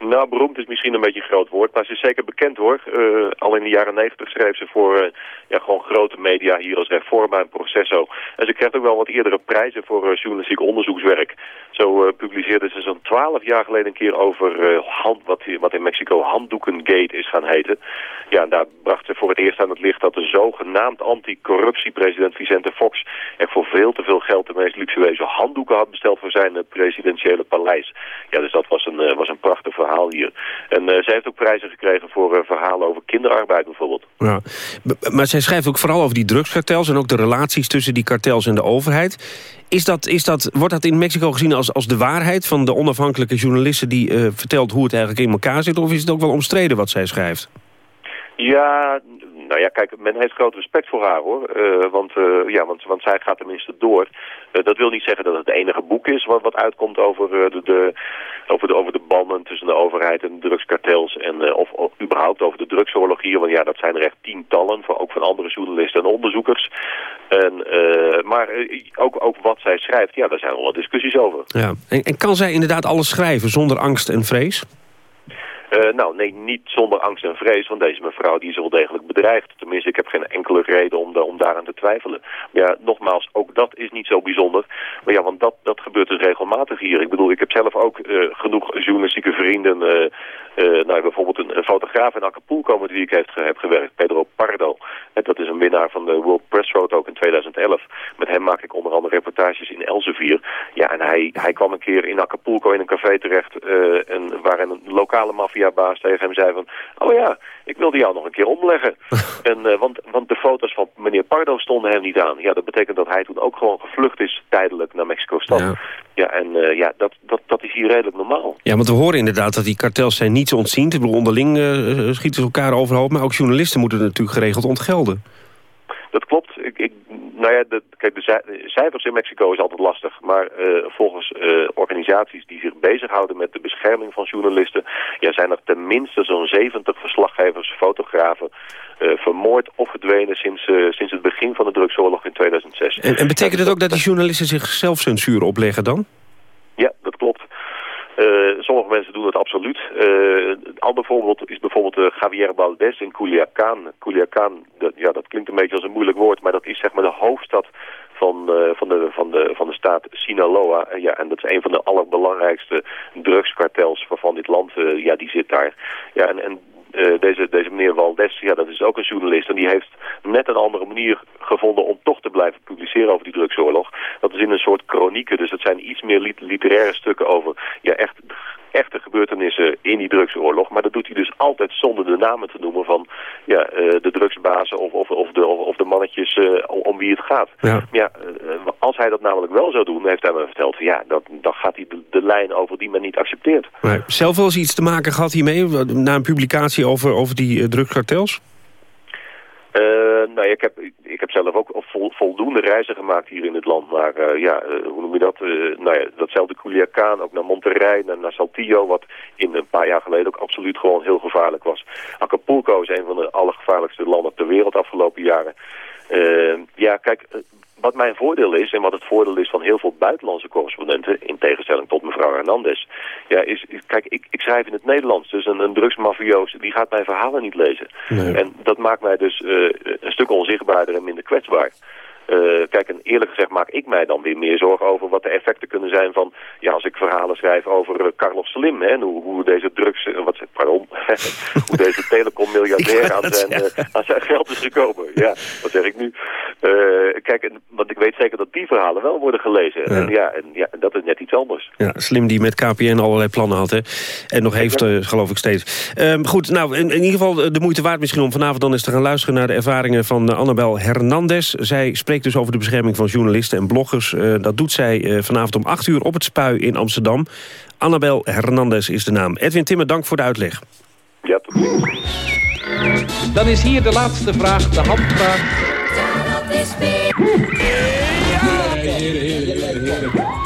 Nou, beroemd is misschien een beetje een groot woord, maar ze is zeker bekend hoor. Uh, al in de jaren negentig schreef ze voor uh, ja, gewoon grote media hier als Reforma en Processo. En ze krijgt ook wel wat eerdere prijzen voor uh, journalistiek onderzoekswerk. Zo publiceerde ze zo'n twaalf jaar geleden een keer over hand, wat, wat in Mexico handdoekengate is gaan heten. Ja, en daar bracht ze voor het eerst aan het licht dat de zogenaamd anticorruptiepresident Vicente Fox echt voor veel te veel geld de meest luxueuze handdoeken had besteld voor zijn presidentiële paleis. Ja, dus dat was een, was een prachtig verhaal hier. En zij heeft ook prijzen gekregen voor verhalen over kinderarbeid bijvoorbeeld. Ja. Maar zij schrijft ook vooral over die drugskartels... en ook de relaties tussen die kartels en de overheid. Is dat, is dat, wordt dat in Mexico gezien als, als de waarheid van de onafhankelijke journalisten... die uh, vertelt hoe het eigenlijk in elkaar zit? Of is het ook wel omstreden wat zij schrijft? Ja, nou ja, kijk, men heeft groot respect voor haar hoor. Uh, want, uh, ja, want, want zij gaat tenminste door. Uh, dat wil niet zeggen dat het het enige boek is wat, wat uitkomt over, de, de, over, de, over de banden tussen de overheid en de drugskartels. En, of, of, überhaupt over de drugsoorlog. Want ja, dat zijn er echt tientallen, voor, ook van andere journalisten en onderzoekers. En, maar ook, ook wat zij schrijft, ja, daar zijn wel wat discussies over. Ja. En, en kan zij inderdaad alles schrijven zonder angst en vrees? Uh, nou, nee, niet zonder angst en vrees, want deze mevrouw die is wel degelijk bedreigd. Tenminste, ik heb geen enkele reden om, om daaraan te twijfelen. Maar ja, nogmaals, ook dat is niet zo bijzonder. Maar ja, want dat, dat gebeurt dus regelmatig hier. Ik bedoel, ik heb zelf ook uh, genoeg journalistieke vrienden. Uh, nou, bijvoorbeeld een, fotograaf in Acapulco met wie ik heeft, heb gewerkt, Pedro Pardo. dat is een winnaar van de World Press Road ook in 2011. Met hem maak ik onder andere reportages in Elsevier. Ja, en hij, hij kwam een keer in Acapulco in een café terecht... en waarin een lokale maffia mediabaas tegen hem zei van... oh ja, ik wilde jou nog een keer omleggen. en, uh, want, want de foto's van meneer Pardo stonden hem niet aan. Ja, dat betekent dat hij toen ook gewoon gevlucht is tijdelijk naar Mexico-stad. Ja. ja, en uh, ja, dat, dat, dat is hier redelijk normaal. Ja, want we horen inderdaad dat die kartels zijn niet ontzien. Onderling uh, schieten ze elkaar overhoop. Maar ook journalisten moeten natuurlijk geregeld ontgelden. Dat klopt. Nou ja, de, kijk, de cijfers in Mexico is altijd lastig. Maar uh, volgens uh, organisaties die zich bezighouden met de bescherming van journalisten... Ja, zijn er tenminste zo'n 70 verslaggevers, fotografen... Uh, vermoord of verdwenen sinds, sinds het begin van de drugsoorlog in 2006. En, en betekent het ook dat die journalisten zich zelfcensuur opleggen dan? Ja, dat klopt. Uh, sommige mensen doen het absoluut. Uh, een ander voorbeeld is bijvoorbeeld uh, Javier Valdez in Culiacán. Culiacán, dat, ja, dat klinkt een beetje als een moeilijk woord, maar dat is zeg maar de hoofdstad van, van, de, van, de, van de staat Sinaloa. ja, en dat is een van de allerbelangrijkste drugskartels van dit land. ja, die zit daar. Ja, en, en uh, deze, deze meneer Waldes, ja, dat is ook een journalist. En die heeft net een andere manier gevonden om toch te blijven publiceren over die drugsoorlog. Dat is in een soort chronieken. Dus het zijn iets meer literaire stukken over ja, echt echte gebeurtenissen in die drugsoorlog. Maar dat doet hij dus altijd zonder de namen te noemen van ja, uh, de drugsbazen of, of, of, de, of, de mannetjes uh, om wie het gaat. Ja. ja uh, als hij dat namelijk wel zou doen, heeft hij me verteld, ja, dat, dan gaat hij de, de lijn over die men niet accepteert. Nee. Zelf wel eens iets te maken gehad hiermee, na een publicatie over, over die drugskartels? Uh, nou, ik heb, ik heb zelf ook vol, voldoende reizen gemaakt hier in het land. Maar uh, ja, uh, hoe noem je dat? nou ja, datzelfde Culiacán, ook naar Monterrey, naar, naar Saltillo... wat in een paar jaar geleden ook absoluut gewoon heel gevaarlijk was. Acapulco is een van de allergevaarlijkste landen ter wereld afgelopen jaren. Ja, kijk, wat mijn voordeel is en wat het voordeel is van heel veel buitenlandse correspondenten... in tegenstelling tot mevrouw Hernandez... Ja, is, kijk, ik, ik schrijf in het Nederlands, dus een, een drugsmafioos... die gaat mijn verhalen niet lezen. Nee. En dat maakt mij dus uh, een stuk onzichtbaarder en minder kwetsbaar. Uh, kijk, en eerlijk gezegd maak ik mij dan weer meer zorgen over wat de effecten kunnen zijn van, ja, als ik verhalen schrijf over uh, Carlos Slim, hè, en hoe, hoe deze drugs, uh, wat, pardon, hoe deze telecom-miljardair aan, zijn, aan zijn geld is gekomen. Ja, wat zeg ik nu? Kijk, want ik weet zeker dat die verhalen wel worden gelezen. Ja. En, ja, en, ja, dat is net iets anders. Ja, Slim die met KPN allerlei plannen had, hè. En nog heeft, geloof ik, steeds. Um, goed, nou, in, in, ieder geval de moeite waard misschien om vanavond dan eens te gaan luisteren... naar de ervaringen van Annabel Hernandez. Zij spreekt dus over de bescherming van journalisten en bloggers. dat doet zij vanavond om 8 uur op het Spui in Amsterdam. Annabel Hernandez is de naam. Edwin Timmer, dank voor de uitleg. Ja, tot ziens. Dan is hier de laatste vraag, de handvraag.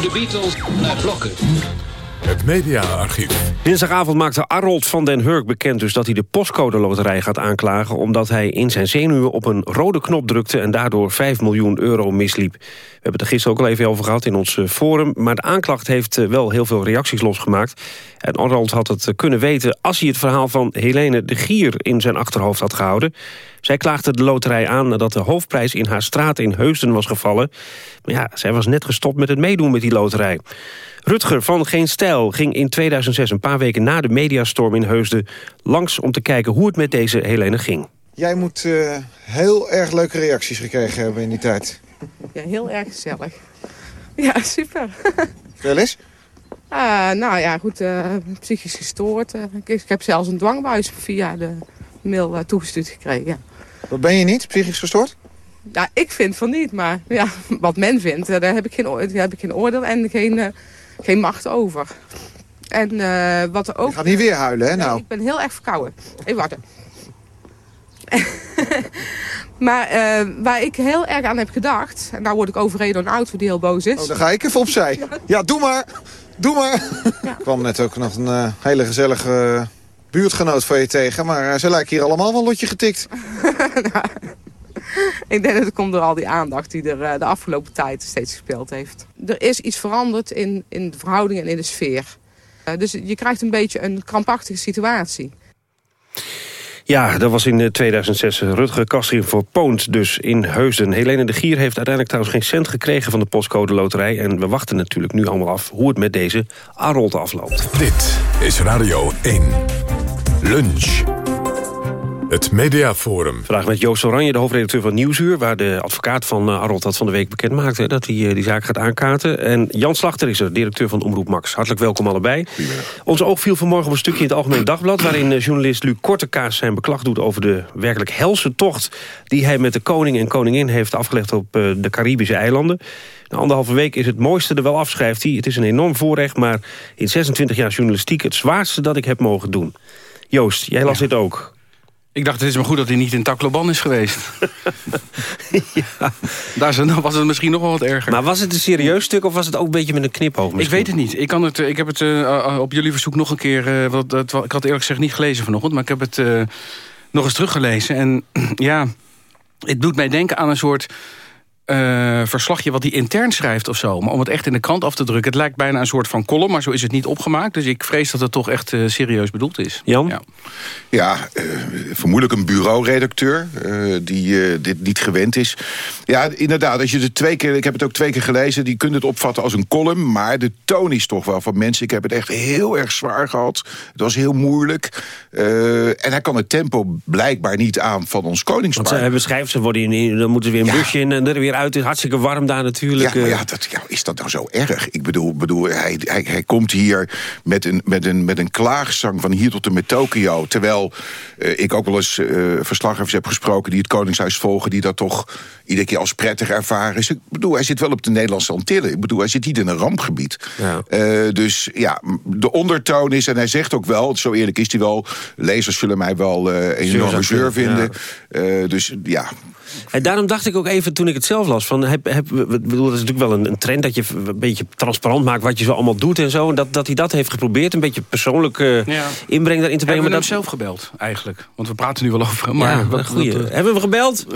De Beatles naar blokken. Het mediaarchief. Dinsdagavond maakte Arold van den Hurk bekend dus dat hij de postcode loterij gaat aanklagen... omdat hij in zijn zenuwen op een rode knop drukte... en daardoor 5 miljoen euro misliep. We hebben het er gisteren ook al even over gehad in ons eh, forum... maar de aanklacht heeft eh, wel heel veel reacties losgemaakt. En Arold had het kunnen weten als hij het verhaal van Helene de Gier... in zijn achterhoofd had gehouden. Zij klaagde de loterij aan nadat de hoofdprijs in haar straat in Heusden was gevallen. Maar ja, zij was net gestopt met het meedoen met die loterij. Rutger van Geen Stijl ging in 2006, een paar weken na de mediastorm in Heusden... langs om te kijken hoe het met deze Helene ging. Jij moet uh, heel erg leuke reacties gekregen hebben in die tijd. Ja, heel erg gezellig. Ja, super. Wel eens? Uh, nou ja, goed, uh, psychisch gestoord. Ik, ik, heb zelfs een dwangbuis via de mail toegestuurd gekregen, ja. Wat ben je niet, psychisch gestoord? Ja, ik vind van niet, maar ja, wat men vindt, daar heb ik geen, daar heb ik geen oordeel en geen geen macht over. En uh, wat er ook... Je gaat niet weer huilen, hè, nou? ik ben heel erg verkouden. Even wachten. maar uh, waar ik heel erg aan heb gedacht... en nou word ik overreden door een auto die heel boos is. Oh, dan ga ik even opzij. Ja, doe maar. Doe maar. Ja. Er kwam net ook nog een hele gezellige buurtgenoot van je tegen. Maar ze lijken hier allemaal wel lotje getikt. nou, ik denk dat het komt door al die aandacht die er uh, de afgelopen tijd steeds gespeeld heeft. Er is iets veranderd in, in de verhoudingen en in de sfeer. Uh, dus je krijgt een beetje een krampachtige situatie. Ja, dat was in 2006 eh, Rutger Kastrin voor Poont dus in Heusden. Helene de Gier heeft uiteindelijk trouwens geen cent gekregen van de postcode loterij. En we wachten natuurlijk nu allemaal af hoe het met deze Arold afloopt. Dit is Radio 1. Lunch. Het Mediaforum. Vandaag met Joost Oranje, de hoofdredacteur van Nieuwsuur... waar de advocaat van uh, Harold dat van de week bekend maakte... dat hij uh, die zaak gaat aankaarten. En Jan Slachter is er, directeur van Omroep Max. Hartelijk welkom allebei. Ons oog viel vanmorgen op een stukje in het Algemeen Dagblad... waarin uh, journalist Luc Kortekaas zijn beklag doet over de werkelijk helse tocht... die hij met de koning en koningin heeft afgelegd op de Caribische eilanden. Na anderhalve week is het mooiste er wel af, schrijft hij. Het is een enorm voorrecht, maar in 26 jaar journalistiek... het zwaarste dat ik heb mogen doen. Joost, jij las dit ook. Ik dacht, het is maar goed dat hij niet in Tacloban is geweest. ja. Daar was het misschien nog wel wat erger. Maar was het een serieus stuk of was het ook een beetje met een knipoog? Ik weet het niet. Ik, kan het, ik heb het uh, op jullie verzoek nog een keer... Uh, wat, wat, ik had eerlijk gezegd niet gelezen vanochtend... maar ik heb het uh, nog eens teruggelezen. En ja, het doet mij denken aan een soort uh, verslagje wat hij intern schrijft of zo. Maar om het echt in de krant af te drukken... het lijkt bijna een soort van column, maar zo is het niet opgemaakt. Dus ik vrees dat het toch echt uh, serieus bedoeld is. Jan? Ja, ja uh, vermoedelijk een bureauredacteur... die dit niet gewend is. Ja, inderdaad, als je het twee keer... ik heb het ook twee keer gelezen, die kunnen het opvatten als een column... maar de toon is toch wel van mensen... ik heb het echt heel erg zwaar gehad. Het was heel moeilijk. en hij kan het tempo blijkbaar niet aan van ons koningspaar. Want hij beschrijft, ze worden in, dan moeten ze weer een ja. busje in... en er weer uit. Het is hartstikke warm daar natuurlijk. Ja, maar ja, dat, ja, is dat nou zo erg? Ik bedoel, bedoel hij, hij, hij komt hier met een, met, een, met een klaagzang van hier tot en met Tokio. Terwijl uh, ik ook wel eens uh, verslaggevers heb gesproken... die het Koningshuis volgen, die dat toch iedere keer als prettig ervaren. Dus ik bedoel, hij zit wel op de Nederlandse Antillen. Ik bedoel, hij zit niet in een rampgebied. Ja. Uh, dus ja, de ondertoon is, en hij zegt ook wel... zo eerlijk is hij wel, lezers zullen mij wel een enorme zeur vinden. Ja. dus ja, en daarom dacht ik ook even toen ik het zelf las... Van, heb, heb, bedoel, dat is natuurlijk wel een, een, trend dat je een beetje transparant maakt... wat je zo allemaal doet en zo. En dat, dat hij dat heeft geprobeerd. Een beetje persoonlijk uh, ja. inbreng daarin te brengen. Hebben we dat... zelf gebeld, eigenlijk? Want we praten nu wel over hem. Maar ja, wat, goeie. Wat, uh... Hebben we hem gebeld?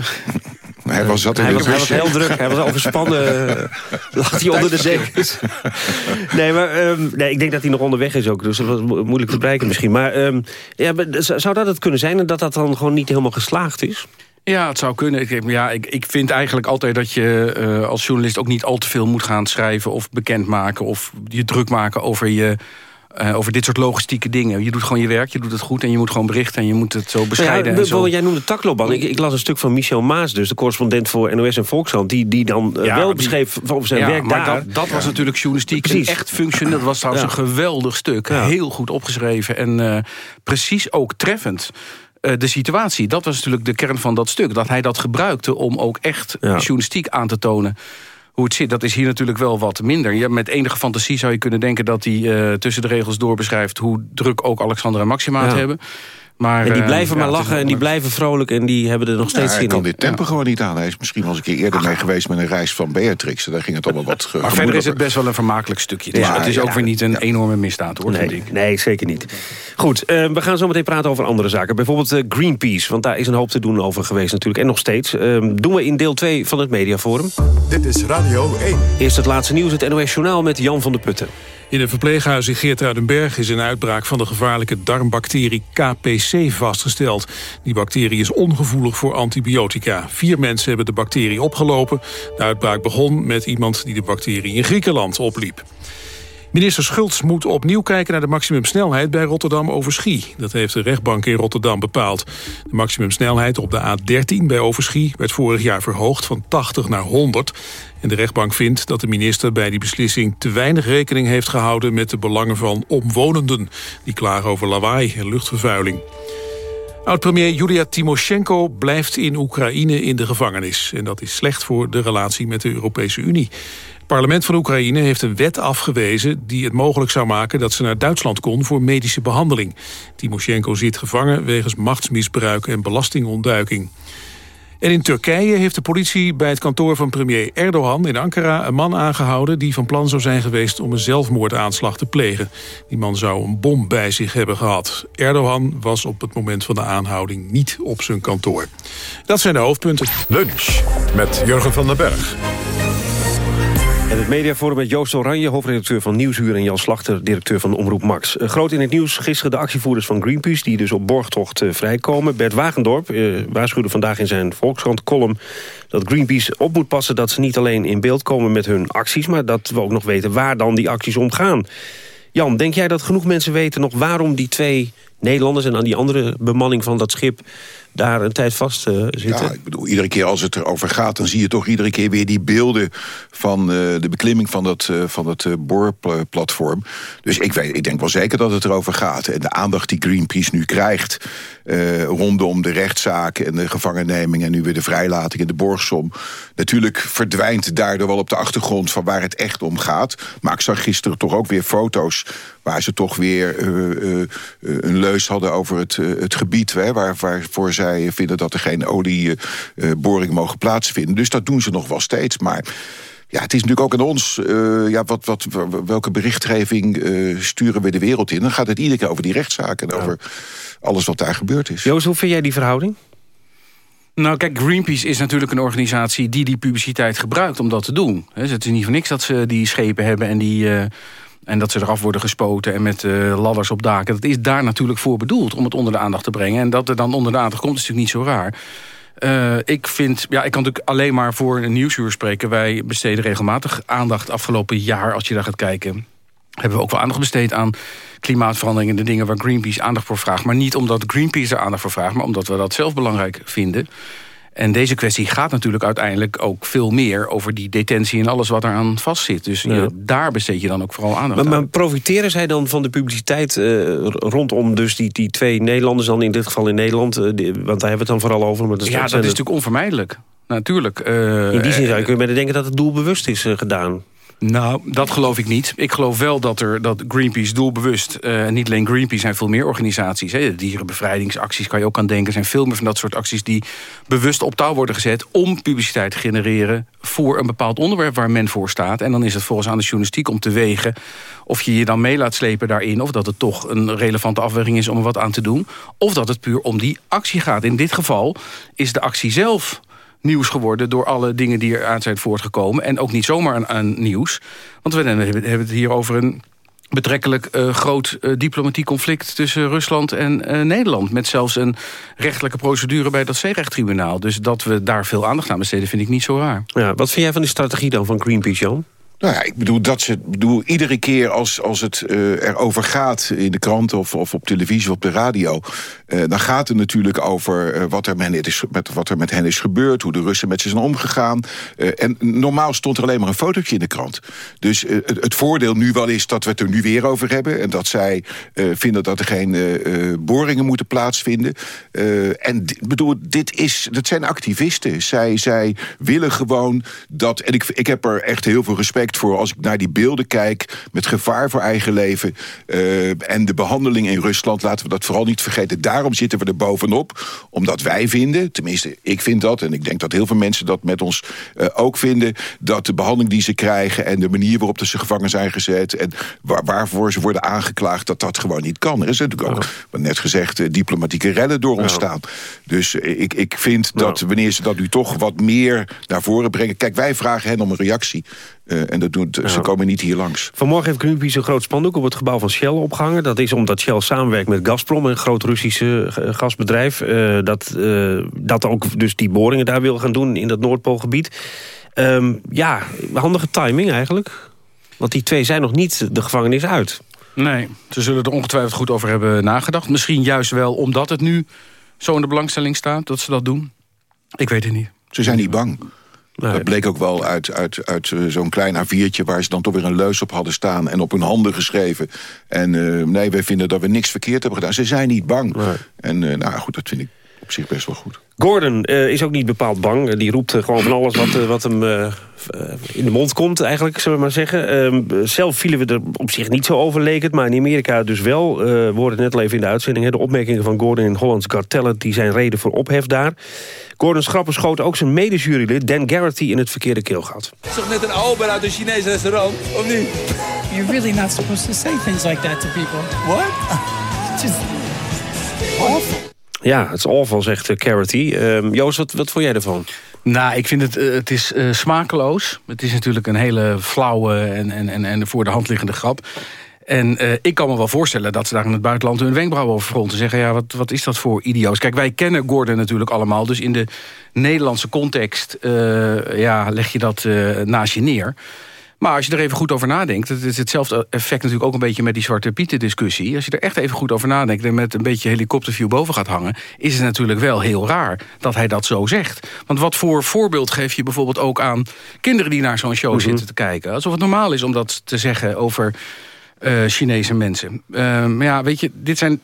Hij was, zat in hij, was, hij was heel druk, hij was overspannen. lag hij onder de dekens. nee, maar um, nee, ik denk dat hij nog onderweg is ook. Dus dat was moeilijk te bereiken misschien. Maar, um, ja, zou dat het kunnen zijn... en dat dat dan gewoon niet helemaal geslaagd is? Ja, het zou kunnen. Ik, ja, ik, ik vind eigenlijk altijd dat je uh, als journalist ook niet al te veel moet gaan schrijven... of bekendmaken of je druk maken over je Uh, over dit soort logistieke dingen. Je doet gewoon je werk, je doet het goed en je moet gewoon berichten... en je moet het zo bescheiden nou ja, zo. Jij noemde Takloban. Ik, ik, las een stuk van Michel Maas, dus de correspondent voor NOS en Volkskrant... die, die dan uh, ja, wel beschreef over zijn ja, werk maar daar. Dat, dat was natuurlijk journalistiek Precies. echt functioneel. Dat was trouwens een geweldig stuk. Heel goed opgeschreven en uh, precies ook treffend de situatie. Dat was natuurlijk de kern van dat stuk. Dat hij dat gebruikte om ook echt ja. journalistiek aan te tonen hoe het zit. Dat is hier natuurlijk wel wat minder. Ja, met enige fantasie zou je kunnen denken dat hij uh, tussen de regels door beschrijft... hoe druk ook Alexander en Maxima het ja. hebben. Maar, en die uh, blijven ja, maar lachen en die blijven vrolijk... en die hebben er nog steeds ja, zin hij kan in. dit tempo gewoon niet aan. Hij is misschien wel eens een keer eerder mee geweest... met een reis van Beatrix. Daar ging het allemaal wat Maar verder is het best wel een vermakelijk stukje. Dus Ja, het is ook weer niet een enorme misdaad, hoor, Nee, ik. nee, zeker niet. Goed, eh, we gaan zo meteen praten over andere zaken. Bijvoorbeeld eh, Greenpeace, want daar is een hoop te doen over geweest natuurlijk. En nog steeds. Eh, doen we in deel 2 van het Mediaforum. Dit is Radio 1. Eerst het laatste nieuws, het NOS Journaal met Jan van der Putten. In een verpleeghuis in Geertruidenberg is een uitbraak van de gevaarlijke darmbacterie KPC vastgesteld. Die bacterie is ongevoelig voor antibiotica. Vier mensen hebben de bacterie opgelopen. De uitbraak begon met iemand die de bacterie in Griekenland opliep. Minister Schultz moet opnieuw kijken naar de maximumsnelheid bij Rotterdam Overschie. Dat heeft de rechtbank in Rotterdam bepaald. De maximumsnelheid op de A13 bij Overschie werd vorig jaar verhoogd van 80 naar 100. En de rechtbank vindt dat de minister bij die beslissing te weinig rekening heeft gehouden met de belangen van omwonenden. Die klagen over lawaai en luchtvervuiling. Oud-premier Julia Timoshenko blijft in Oekraïne in de gevangenis. En dat is slecht voor de relatie met de Europese Unie. Parlement van Oekraïne heeft een wet afgewezen... die het mogelijk zou maken dat ze naar Duitsland kon voor medische behandeling. Timoshenko zit gevangen wegens machtsmisbruik en belastingontduiking. En in Turkije heeft de politie bij het kantoor van premier Erdogan in Ankara een man aangehouden die van plan zou zijn geweest om een zelfmoordaanslag te plegen. Die man zou een bom bij zich hebben gehad. Erdogan was op het moment van de aanhouding niet op zijn kantoor. Dat zijn de hoofdpunten. Lunch met Jurgen van den Berg. Mediaforum met Joost Oranje, hoofdredacteur van Nieuwsuur... en Jan Slachter, directeur van Omroep Max. Uh, groot in het nieuws gisteren de actievoerders van Greenpeace... die dus op borgtocht uh, vrijkomen. Bert Wagendorp uh, waarschuwde vandaag in zijn Volkskrant-column... dat Greenpeace op moet passen dat ze niet alleen in beeld komen met hun acties... maar dat we ook nog weten waar dan die acties om gaan. Jan, denk jij dat genoeg mensen weten nog waarom die twee Nederlanders... en dan die andere bemanning van dat schip daar een tijd vast uh, zitten? Ja, ik bedoel, iedere keer als het erover gaat... dan zie je toch iedere keer weer die beelden... van uh, de beklimming van dat, uh, van het boorplatform. Dus ik, weet, ik denk wel zeker dat het erover gaat. En de aandacht die Greenpeace nu krijgt... rondom de rechtszaak en de gevangenneming... en nu weer de vrijlating en de borgsom... natuurlijk verdwijnt daardoor wel op de achtergrond... van waar het echt om gaat. Maar ik zag gisteren toch ook weer foto's... waar ze toch weer een leus hadden over het, het gebied... Hè, waar, waarvoor zij vinden dat er geen olieboringen mogen plaatsvinden. Dus dat doen ze nog wel steeds. Maar ja, het is natuurlijk ook aan ons. Uh, ja, wat, wat, welke berichtgeving uh, sturen we de wereld in? Dan gaat het iedere keer over die rechtszaken en ja. over alles wat daar gebeurd is. Joost, hoe vind jij die verhouding? Nou, kijk, Greenpeace is natuurlijk een organisatie die die publiciteit gebruikt om dat te doen. Het is niet voor niks dat ze die schepen hebben en die... Uh, en dat ze eraf worden gespoten en met uh, ladders op daken. Dat is daar natuurlijk voor bedoeld, om het onder de aandacht te brengen. En dat er dan onder de aandacht komt, is natuurlijk niet zo raar. Uh, ik vind, ja, ik kan natuurlijk alleen maar voor een nieuwsuur spreken. Wij besteden regelmatig aandacht afgelopen jaar, als je daar gaat kijken. Hebben we ook wel aandacht besteed aan klimaatverandering en de dingen waar Greenpeace aandacht voor vraagt. Maar niet omdat Greenpeace er aandacht voor vraagt, maar omdat we dat zelf belangrijk vinden. En deze kwestie gaat natuurlijk uiteindelijk ook veel meer... over die detentie en alles wat eraan vastzit. Dus ja. daar besteed je dan ook vooral aandacht maar, aan. Maar profiteren zij dan van de publiciteit uh, rondom dus die, die twee Nederlanders... dan in dit geval in Nederland? Uh, die, want daar hebben we het dan vooral over. Maar dat ja, dat is natuurlijk onvermijdelijk. Natuurlijk. Uh, in die zin zou je kunnen denken dat het doelbewust is gedaan. Nou, dat geloof ik niet. Ik geloof wel dat, er, dat Greenpeace doelbewust... Uh, niet alleen Greenpeace, zijn veel meer organisaties. Hè, dierenbevrijdingsacties kan je ook aan denken. zijn veel meer van dat soort acties die bewust op touw worden gezet... om publiciteit te genereren voor een bepaald onderwerp waar men voor staat. En dan is het volgens aan de journalistiek om te wegen... of je je dan mee laat slepen daarin... of dat het toch een relevante afweging is om er wat aan te doen... of dat het puur om die actie gaat. In dit geval is de actie zelf nieuws geworden... door alle dingen die eruit zijn voortgekomen. En ook niet zomaar aan, aan nieuws. Want we hebben het hier over een betrekkelijk uh, groot uh, diplomatiek conflict... tussen Rusland en uh, Nederland. Met zelfs een rechtelijke procedure bij dat zeerechttribunaal. Dus dat we daar veel aandacht aan besteden vind ik niet zo raar. Ja, wat vind jij van die strategie dan van Greenpeace, Jan? Nou ja, ik bedoel, dat ze, bedoel iedere keer als, als het uh, erover gaat in de kranten of, of op televisie of op de radio... Uh, dan gaat het natuurlijk over uh, wat, er met, wat er met hen is gebeurd... hoe de Russen met ze zijn omgegaan. en normaal stond er alleen maar een fotootje in de krant. Dus het, het, voordeel nu wel is dat we het er nu weer over hebben... en dat zij vinden dat er geen boringen moeten plaatsvinden. en bedoel, dit is, dat zijn activisten. Zij, zij willen gewoon dat... en ik, ik heb er echt heel veel respect voor als ik naar die beelden kijk... met gevaar voor eigen leven uh, en de behandeling in Rusland... laten we dat vooral niet vergeten. Daarom zitten we er bovenop. Omdat wij vinden, tenminste ik vind dat... en ik denk dat heel veel mensen dat met ons uh, ook vinden... dat de behandeling die ze krijgen en de manier waarop ze gevangen zijn gezet... en waar, waarvoor ze worden aangeklaagd, dat dat gewoon niet kan. Er is natuurlijk ook, wat net gezegd, uh, diplomatieke rellen door ontstaan. Dus ik, ik vind dat wanneer ze dat nu toch wat meer naar voren brengen... kijk, wij vragen hen om een reactie. Uh, en dat doen, ja. ze komen niet hier langs. Vanmorgen heeft Greenpeace een groot spandoek op het gebouw van Shell opgehangen. Dat is omdat Shell samenwerkt met Gazprom, een groot Russische gasbedrijf. Uh, dat, uh, dat ook dus die boringen daar wil gaan doen in dat Noordpoolgebied. Um, ja, handige timing eigenlijk. Want die twee zijn nog niet de gevangenis uit. Nee, ze zullen er ongetwijfeld goed over hebben nagedacht. Misschien juist wel omdat het nu zo in de belangstelling staat dat ze dat doen. Ik weet het niet. Ze zijn niet bang. Nee. Dat bleek ook wel uit, uit, uit uh, zo'n klein A4'tje... waar ze dan toch weer een leus op hadden staan en op hun handen geschreven. En uh, nee, wij vinden dat we niks verkeerd hebben gedaan. Ze zijn niet bang. Nee. En uh, nou goed, dat vind ik op zich best wel goed. Gordon uh, is ook niet bepaald bang. Die roept uh, gewoon van alles wat, uh, wat hem in de mond komt, eigenlijk, zullen we maar zeggen. Ehm, zelf vielen we er op zich niet zo over, leek het. Maar in Amerika dus wel. we hoorden net al even in de uitzending. Hè, de opmerkingen van Gordon in Holland's Got Talent... die zijn reden voor ophef daar. Gordon Schrappen schoot ook zijn medejurylid Dan Garrity in het verkeerde keelgat. Het is toch net een ober uit een Chinees restaurant, of niet? You're really not supposed to say things like that to people. What? Just awful. Ja, het is awful, zegt uh, Carity. Uh, Joost, wat, wat vond jij ervan? Nou, ik vind het, uh, het is uh, smakeloos. Het is natuurlijk een hele flauwe en, en, en, en voor de hand liggende grap. En ik kan me wel voorstellen dat ze daar in het buitenland hun wenkbrauwen over fronten. Zeggen, ja, wat, wat is dat voor idioos? Kijk, wij kennen Gordon natuurlijk allemaal. Dus in de Nederlandse context ja, leg je dat naast je neer. Maar als je er even goed over nadenkt... het is hetzelfde effect natuurlijk ook een beetje met die Zwarte Pieten discussie. Als je er echt even goed over nadenkt... en met een beetje helikopterview boven gaat hangen... is het natuurlijk wel heel raar dat hij dat zo zegt. Want wat voor voorbeeld geef je bijvoorbeeld ook aan... kinderen die naar zo'n show mm -hmm. zitten te kijken? Alsof het normaal is om dat te zeggen over uh, Chinese mensen. Uh, maar ja, weet je, dit zijn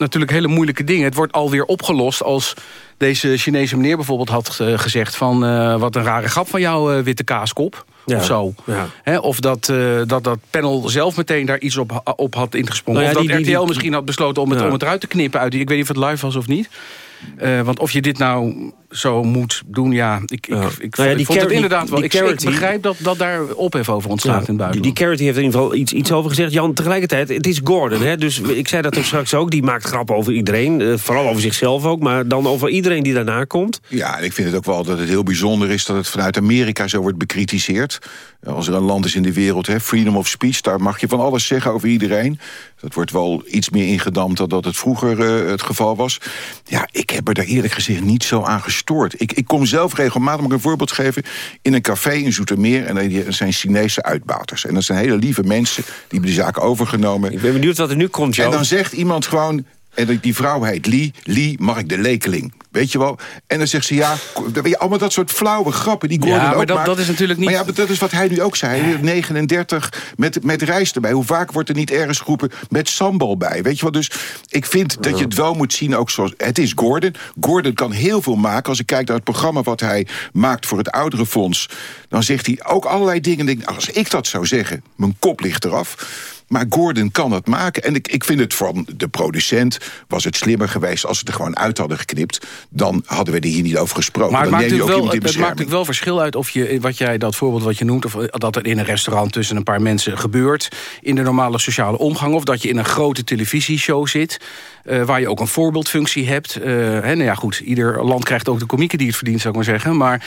natuurlijk hele moeilijke dingen. Het wordt alweer opgelost als deze Chinese meneer bijvoorbeeld had uh, gezegd... van uh, wat een rare grap van jou, uh, witte kaaskop. Ja, of zo. Ja. He, of dat, uh, dat dat panel zelf meteen daar iets op, op had ingesprongen. Nou ja, of dat die, RTL die, misschien had besloten om het, om het eruit te knippen. Uit, ik weet niet of het live was of niet. Want of je dit nou zo moet doen, ja, ik, ja. ik, ik, nou ja, ik vond het inderdaad wel. Ik, ik, begrijp dat, dat daar ophef over ontstaat ja, in het buitenland. Die Carity heeft in ieder geval iets, iets over gezegd. Jan, tegelijkertijd, het is Gordon. Hè? Dus ik zei dat ook straks ook. Die maakt grappen over iedereen. Uh, vooral over zichzelf ook. Maar dan over iedereen die daarna komt. Ja, en ik vind het ook wel dat het heel bijzonder is... dat het vanuit Amerika zo wordt bekritiseerd. Als er een land is in de wereld, hè, freedom of speech... daar mag je van alles zeggen over iedereen. Dat wordt wel iets meer ingedampt dan dat het vroeger uh, het geval was. Ja, ik heb er daar eerlijk gezegd niet zo aan gestoord. Ik, ik kom zelf regelmatig, ik een voorbeeld geven... in een café in Zoetermeer en er zijn Chinese uitbaters. En dat zijn hele lieve mensen, die hebben die zaak overgenomen. Ik ben benieuwd wat er nu komt, Joe. En dan zegt iemand gewoon... En die vrouw heet Lee, Lee Mark de Lekeling. Weet je wel? En dan zegt ze, ja, allemaal dat soort flauwe grappen die Gordon ja, maar ook dat, maakt. dat is natuurlijk niet... Maar ja, dat is wat hij nu ook zei. 39 met, met rijst erbij. Hoe vaak wordt er niet ergens geroepen met sambal bij? Weet je wel? Dus ik vind dat je het wel moet zien ook zoals... Het is Gordon. Gordon kan heel veel maken. Als ik kijk naar het programma wat hij maakt voor het Ouderenfonds... dan zegt hij ook allerlei dingen. Denk, als ik dat zou zeggen, mijn kop ligt eraf... Maar Gordon kan het maken. En ik, ik vind het van de producent was het slimmer geweest... als ze er gewoon uit hadden geknipt. Dan hadden we er hier niet over gesproken. Maar het, dan maakt, ook wel, in het maakt natuurlijk wel verschil uit... of je, wat jij, dat voorbeeld wat je noemt... of dat er in een restaurant tussen een paar mensen gebeurt... in de normale sociale omgang... of dat je in een grote televisieshow zit... Uh, waar je ook een voorbeeldfunctie hebt. Uh, hè, nou ja, goed, ieder land krijgt ook de komieken die het verdient, zou ik maar zeggen. Maar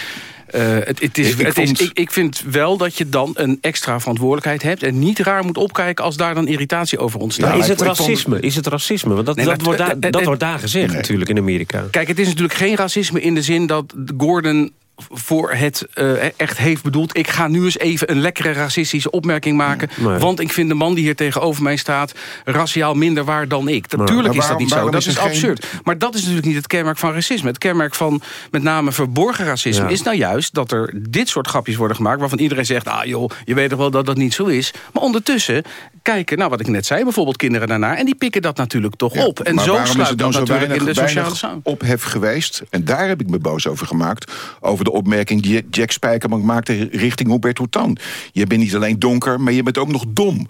uh, het, het is, ik, het vond... is, ik, ik, vind wel dat je dan een extra verantwoordelijkheid hebt... en niet raar moet opkijken als daar dan irritatie over ontstaat. Ja, is het racisme? Is het racisme? Want dat, nee, dat, wordt, daar, dat wordt daar gezegd nee. natuurlijk in Amerika. Kijk, het is natuurlijk geen racisme in de zin dat Gordon voor het uh, echt heeft bedoeld... ik ga nu eens even een lekkere racistische opmerking maken... Nee. want ik vind de man die hier tegenover mij staat... raciaal minder waar dan ik. Natuurlijk is dat niet zo, dat is, is absurd. Geen... Maar dat is natuurlijk niet het kenmerk van racisme. Het kenmerk van met name verborgen racisme... Ja. is nou juist dat er dit soort grapjes worden gemaakt... waarvan iedereen zegt, ah joh, je weet toch wel dat dat niet zo is. Maar ondertussen kijken, nou wat ik net zei... bijvoorbeeld kinderen daarnaar, en die pikken dat natuurlijk toch ja, op. En zo sluit dat natuurlijk weinig, in de sociale samenleving. ophef geweest, en daar heb ik me boos over gemaakt... over de opmerking die Jack Spijkerman maakte richting Humberto Tan. Je bent niet alleen donker, maar je bent ook nog dom.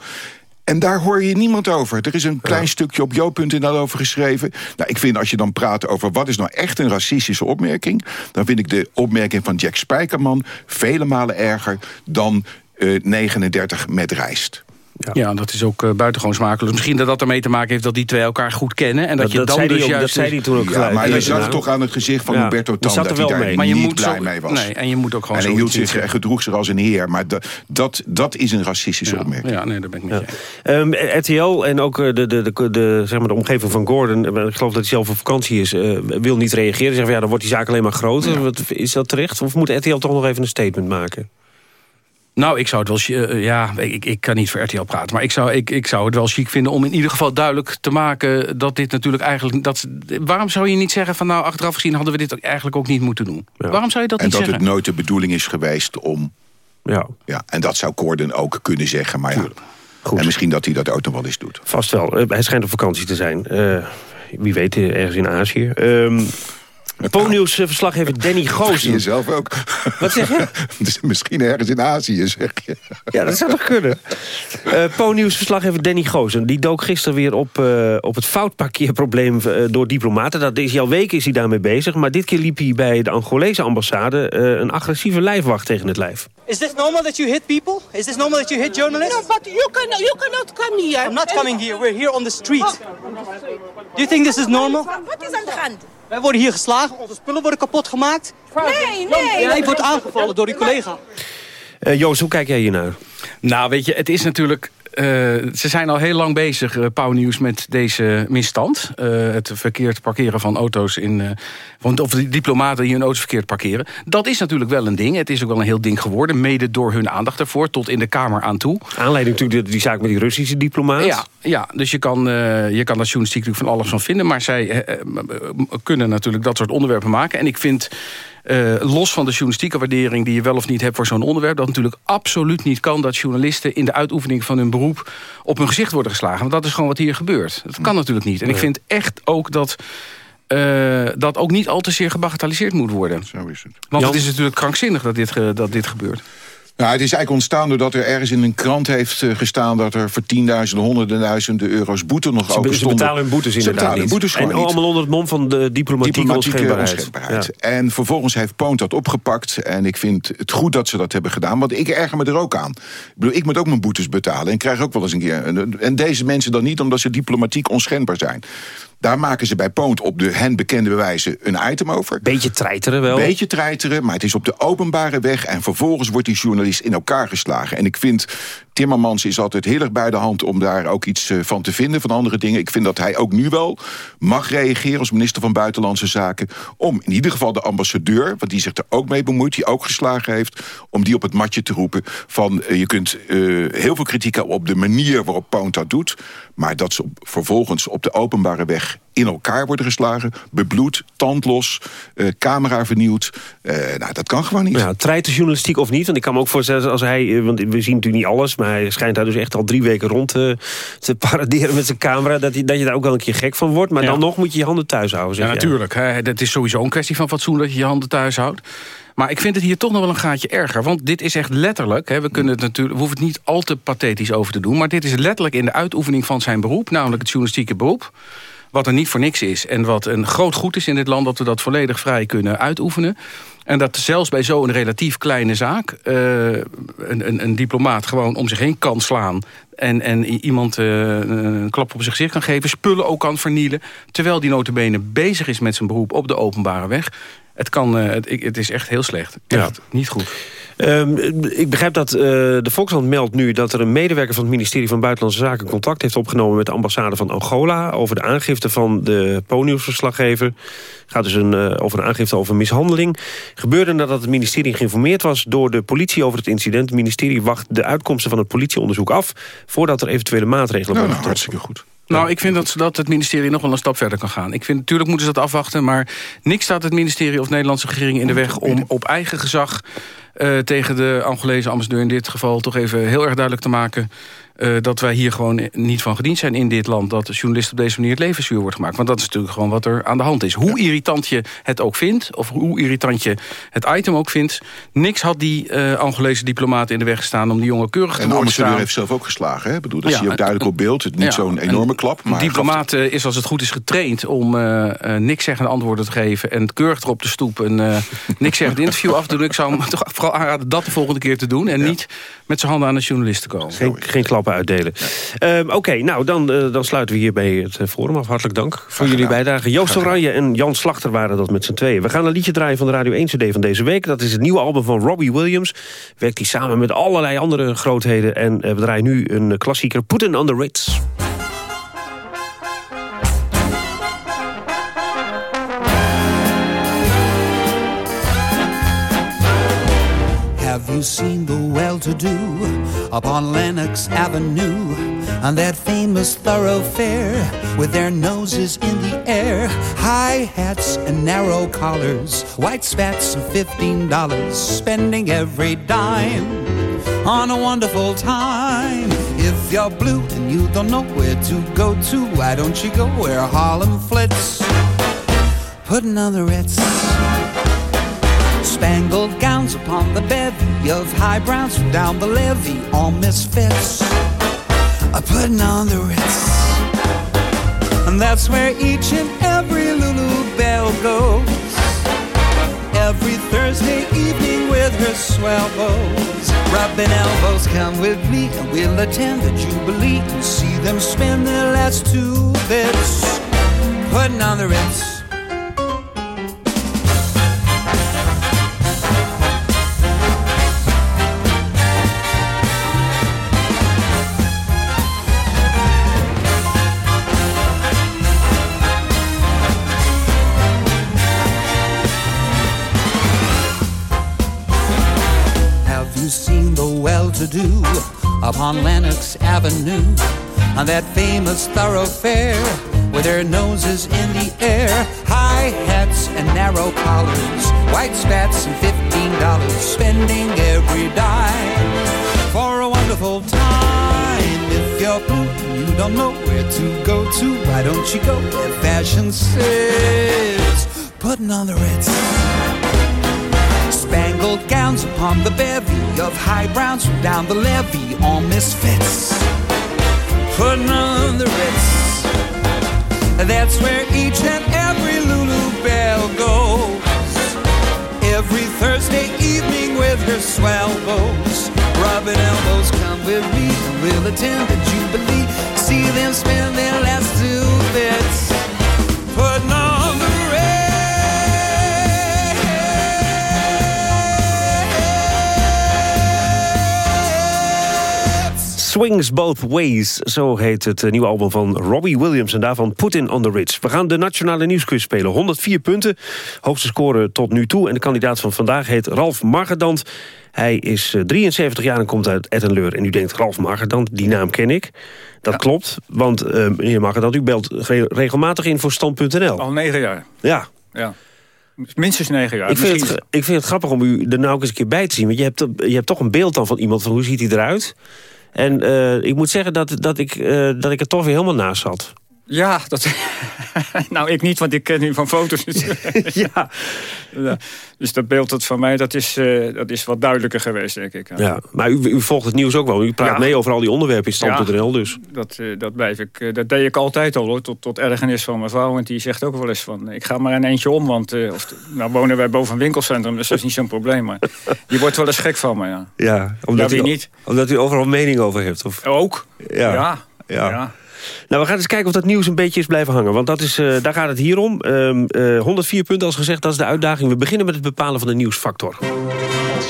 En daar hoor je niemand over. Er is een klein ja. stukje op jo.nl over geschreven. Nou, ik vind als je dan praat over wat is nou echt een racistische opmerking... dan vind ik de opmerking van Jack Spijkerman vele malen erger dan uh, 39 met rijst. Ja. ja, dat is ook uh, buitengewoon smakeloos. Misschien dat dat ermee te maken heeft dat die twee elkaar goed kennen. En dat, dat je dan dus ook, juist... Dat zei hij toen ook ja, Maar je zag toch aan het gezicht van ja. Humberto Tan dat, dat hij daar mee. Maar je niet moet blij zo, mee was. Nee, en je moet ook gewoon en hij hield zich, en gedroeg zich als een heer. Maar dat, dat, dat is een racistische ja. opmerking. Ja, nee, daar ben ik met je. Um, RTL en ook de, de, de, de, zeg maar de omgeving van Gordon... ik geloof dat hij zelf op vakantie is, uh, wil niet reageren. Zeggen van, ja, dan wordt die zaak alleen maar groter. Wat, is dat terecht? Of moet RTL toch nog even een statement maken? Nou, ik zou het wel... Uh, ja, ik, ik kan niet voor RTL praten. Maar ik zou, ik, ik zou het wel chic vinden om in ieder geval duidelijk te maken... dat dit natuurlijk eigenlijk... Dat, waarom zou je niet zeggen van nou, achteraf gezien... hadden we dit ook eigenlijk ook niet moeten doen? Ja. Waarom zou je dat en niet zeggen? En dat het nooit de bedoeling is geweest om... Ja. ja en dat zou Corden ook kunnen zeggen. Maar ja, Goed. en misschien dat hij dat ook nog wel eens doet. Vast wel. Uh, hij schijnt op vakantie te zijn. Uh, wie weet, ergens in Azië. Um, Po-nieuws-verslaggever Danny Goosen. Je zelf ook. Wat zeg je? Dus misschien ergens in Azië, zeg je. Ja, dat zou toch kunnen. Uh, Po-nieuws-verslaggever Danny Goosen. Die dook gisteren weer op, uh, op het foutparkeerprobleem uh, door diplomaten. Dat is al weken is hij daarmee bezig. Maar dit keer liep hij bij de Angolese ambassade... een agressieve lijfwacht tegen het lijf. Is this normal that you hit people? Is this normal that you hit journalists? No, but you, can, you cannot come here. I'm not coming here. We're here on the street. Do you think this is normal? Wat is aan de hand? Wij worden hier geslagen, onze spullen worden kapot gemaakt. Nee, nee. Jij wordt aangevallen door die collega. Uh, Joost, hoe kijk jij hier naar? Nou, weet je, het is natuurlijk... Uh, ze zijn al heel lang bezig, uh, Pauw Nieuws, met deze misstand. Uh, het verkeerd parkeren van auto's in... Want of de diplomaten die hun auto's verkeerd parkeren. Dat is natuurlijk wel een ding. Het is ook wel een heel ding geworden. Mede door hun aandacht ervoor, tot in de Kamer aan toe. Aanleiding natuurlijk die zaak met die Russische diplomaat. Ja, ja dus je kan, je kan daar journalistiek natuurlijk van alles van vinden. Maar zij kunnen natuurlijk dat soort onderwerpen maken. En ik vind... Uh, los van de journalistieke waardering die je wel of niet hebt voor zo'n onderwerp... dat natuurlijk absoluut niet kan dat journalisten in de uitoefening van hun beroep... op hun gezicht worden geslagen. Want dat is gewoon wat hier gebeurt. Dat kan natuurlijk niet. En ik vind echt ook dat... Uh, dat ook niet al te zeer gebagatelliseerd moet worden. Zo is het. Want Jan? het is natuurlijk krankzinnig dat dit, dat dit gebeurt. Nou, het is eigenlijk ontstaan doordat er ergens in een krant heeft gestaan... dat er voor tienduizenden, honderden duizenden euro's boete nog ze, open stonden. Ze betalen hun boetes inderdaad ze betalen hun boetes En niet. allemaal onder het mom van de diplomatieke, diplomatieke onschendbaarheid. Ja. En vervolgens heeft Poont dat opgepakt. En ik vind het goed dat ze dat hebben gedaan. Want ik erger me er ook aan. Ik bedoel, ik moet ook mijn boetes betalen. En krijg ook wel eens een keer... En deze mensen dan niet, omdat ze diplomatiek onschendbaar zijn. Daar maken ze bij Poont op de hen bekende bewijzen een item over. Beetje treiteren wel. Beetje treiteren, maar het is op de openbare weg. En vervolgens wordt die journalist in elkaar geslagen. En ik vind, Timmermans is altijd heel erg bij de hand... om daar ook iets van te vinden, van andere dingen. Ik vind dat hij ook nu wel mag reageren als minister van Buitenlandse Zaken... om in ieder geval de ambassadeur, want die zich er ook mee bemoeit... die ook geslagen heeft, om die op het matje te roepen... van uh, je kunt uh, heel veel kritiek hebben op de manier waarop Poont dat doet... maar dat ze vervolgens op de openbare weg in elkaar worden geslagen. Bebloed, tandlos, camera vernieuwd. Nou, dat kan gewoon niet. Ja, treit de journalistiek of niet? Want ik kan me ook voorstellen als hij... Want we zien natuurlijk niet alles, hij schijnt daar dus echt al drie weken rond te, te paraderen met zijn camera. Dat, hij, dat je daar ook wel een keer gek van wordt. Maar ja. dan nog moet je je handen thuis houden. Zeg ja, natuurlijk. Hè, dat is sowieso een kwestie van fatsoen dat je je handen thuis houdt. Maar ik vind het hier toch nog wel een gaatje erger. Want dit is echt letterlijk... Hè, we, kunnen het natuurlijk, we hoeven het niet al te pathetisch over te doen... maar dit is letterlijk in de uitoefening van zijn beroep... namelijk het journalistieke beroep wat er niet voor niks is. En wat een groot goed is in dit land... dat we dat volledig vrij kunnen uitoefenen. En dat zelfs bij zo'n relatief kleine zaak... Uh, een, een, een, diplomaat gewoon om zich heen kan slaan... en, en iemand uh, een klap op zijn gezicht kan geven... spullen ook kan vernielen... terwijl die notabene bezig is met zijn beroep op de openbare weg... Het, kan, uh, het, het, is echt heel slecht. Echt ja. niet goed. Ehm, ik begrijp dat uh, de Volkskrant meldt nu dat er een medewerker van het ministerie van Buitenlandse Zaken contact heeft opgenomen met de ambassade van Angola over de aangifte van de poniumsverslaggever. Het gaat dus een, uh, over een aangifte over mishandeling. Gebeurde nadat het ministerie geïnformeerd was door de politie over het incident. Het ministerie wacht de uitkomsten van het politieonderzoek af voordat er eventuele maatregelen worden nou, hartstikke goed. Nou, ik vind dat, dat het ministerie nog wel een stap verder kan gaan. Ik vind, natuurlijk moeten ze dat afwachten, maar niks staat het ministerie of de Nederlandse regering in de weg om op eigen gezag tegen de Angolese ambassadeur in dit geval toch even heel erg duidelijk te maken uh, dat wij hier gewoon niet van gediend zijn in dit land... dat de journalist op deze manier het leven zuur wordt gemaakt. Want dat is natuurlijk gewoon wat er aan de hand is. Hoe irritant je het ook vindt, of hoe irritant je het item ook vindt... niks had die uh, Angolese diplomaat in de weg gestaan om die jongen keurig te En de ambassadeur heeft zelf ook geslagen, hè? Ik bedoel, dat ja, zie je ook duidelijk op beeld. Het niet ja, zo'n enorme klap. Maar een diplomaat uh, is als het goed is getraind om uh, niks zeggende antwoorden te geven... en keurig erop te stoepen en niks zeggend interview af te doen. Ik zou hem toch vooral aanraden dat de volgende keer te doen... en ja. niet met zijn handen aan de journalist te komen. Geen, geen klap uitdelen. Um, Oké, okay, nou dan, uh, dan sluiten we hierbij het uh, forum af. Hartelijk dank voor jullie bijdrage. Joost Oranje en Jan Slachter waren dat met z'n tweeën. We gaan een liedje draaien van de Radio 1 CD van deze week. Dat is het nieuwe album van Robbie Williams. Werkt hij samen met allerlei andere grootheden. En uh, we draaien nu een klassieker, Putin on the Ritz. You seen the well-to-do upon Lenox Avenue on that famous thoroughfare with their noses in the air, high hats and narrow collars, white spats of fifteen dollars, spending every dime on a wonderful time. If you're blue and you don't know where to go to, why don't you go where Harlem flits? Putting on the Ritz spangled gowns upon the bevy of high browns from down the levee, all misfits are putting on the Ritz. And that's where each and every Lulu Bell goes. Every Thursday evening with her swell bows. Rubbing elbows, come with me and we'll attend the Jubilee and see them spend their last two bits. Putting on the Ritz. Do upon Lenox Avenue. On that famous thoroughfare with their noses in the air, high hats and narrow collars, white spats and fifteen dollars, spending every dime. For a wonderful time. If you're blue and you don't know where to go to, why don't you go where fashion says, putting on the Ritz spangled gowns upon the bevy of high browns from down the levee, all misfits. Putting on the Ritz. That's where each and every Lulu Bell goes. Every Thursday evening with her swell bows. Rubbing elbows, come with me and we'll attend the Jubilee. See them spend their last two bits. Putting on Swings Both Ways, zo heet het nieuwe album van Robbie Williams... en daarvan Putin on the Ritz. We gaan de Nationale Nieuwsquiz spelen. 104 punten, hoogste score tot nu toe. En de kandidaat van vandaag heet Ralf Margedant. Hij is 73 jaar en komt uit Ettenleur. En u denkt, Ralf Margedant, die naam ken ik. Dat ja. klopt, want uh, meneer Margedant, u belt regelmatig in voor stand.nl. Al negen jaar. Ja. Ja. Minstens negen jaar. Ik vind, het, ik vind het grappig om u er nou ook eens een keer bij te zien. Want je hebt, je hebt toch een beeld dan van iemand van hoe ziet hij eruit... En uh, ik moet zeggen dat, dat, ik, uh, dat ik er toch weer helemaal naast zat. Ja, dat... nou, ik niet, want ik ken u van foto's. ja. ja. Dus dat beeld dat van mij, dat is, uh, dat is wat duidelijker geweest, denk ik. Ja, maar u, u volgt het nieuws ook wel. U praat ja. mee over al die onderwerpen in stand.nl, ja, dus. Dat, uh, dat blijf ik. Uh, dat deed ik altijd al, hoor. Tot, tot ergernis van mijn vrouw. Want die zegt ook wel eens van, ik ga maar een eentje om. Want of, nou wonen wij boven een winkelcentrum, dus dat is niet zo'n probleem. Maar die wordt wel eens gek van me, ja. Ja, omdat, u, niet. omdat u overal mening over heeft. Of? Ook, ja. ja. Nou, we gaan eens kijken of dat nieuws een beetje is blijven hangen. Want dat is, uh, daar gaat het hier om. Um, uh, 104 punten als gezegd, dat is de uitdaging. We beginnen met het bepalen van de nieuwsfactor.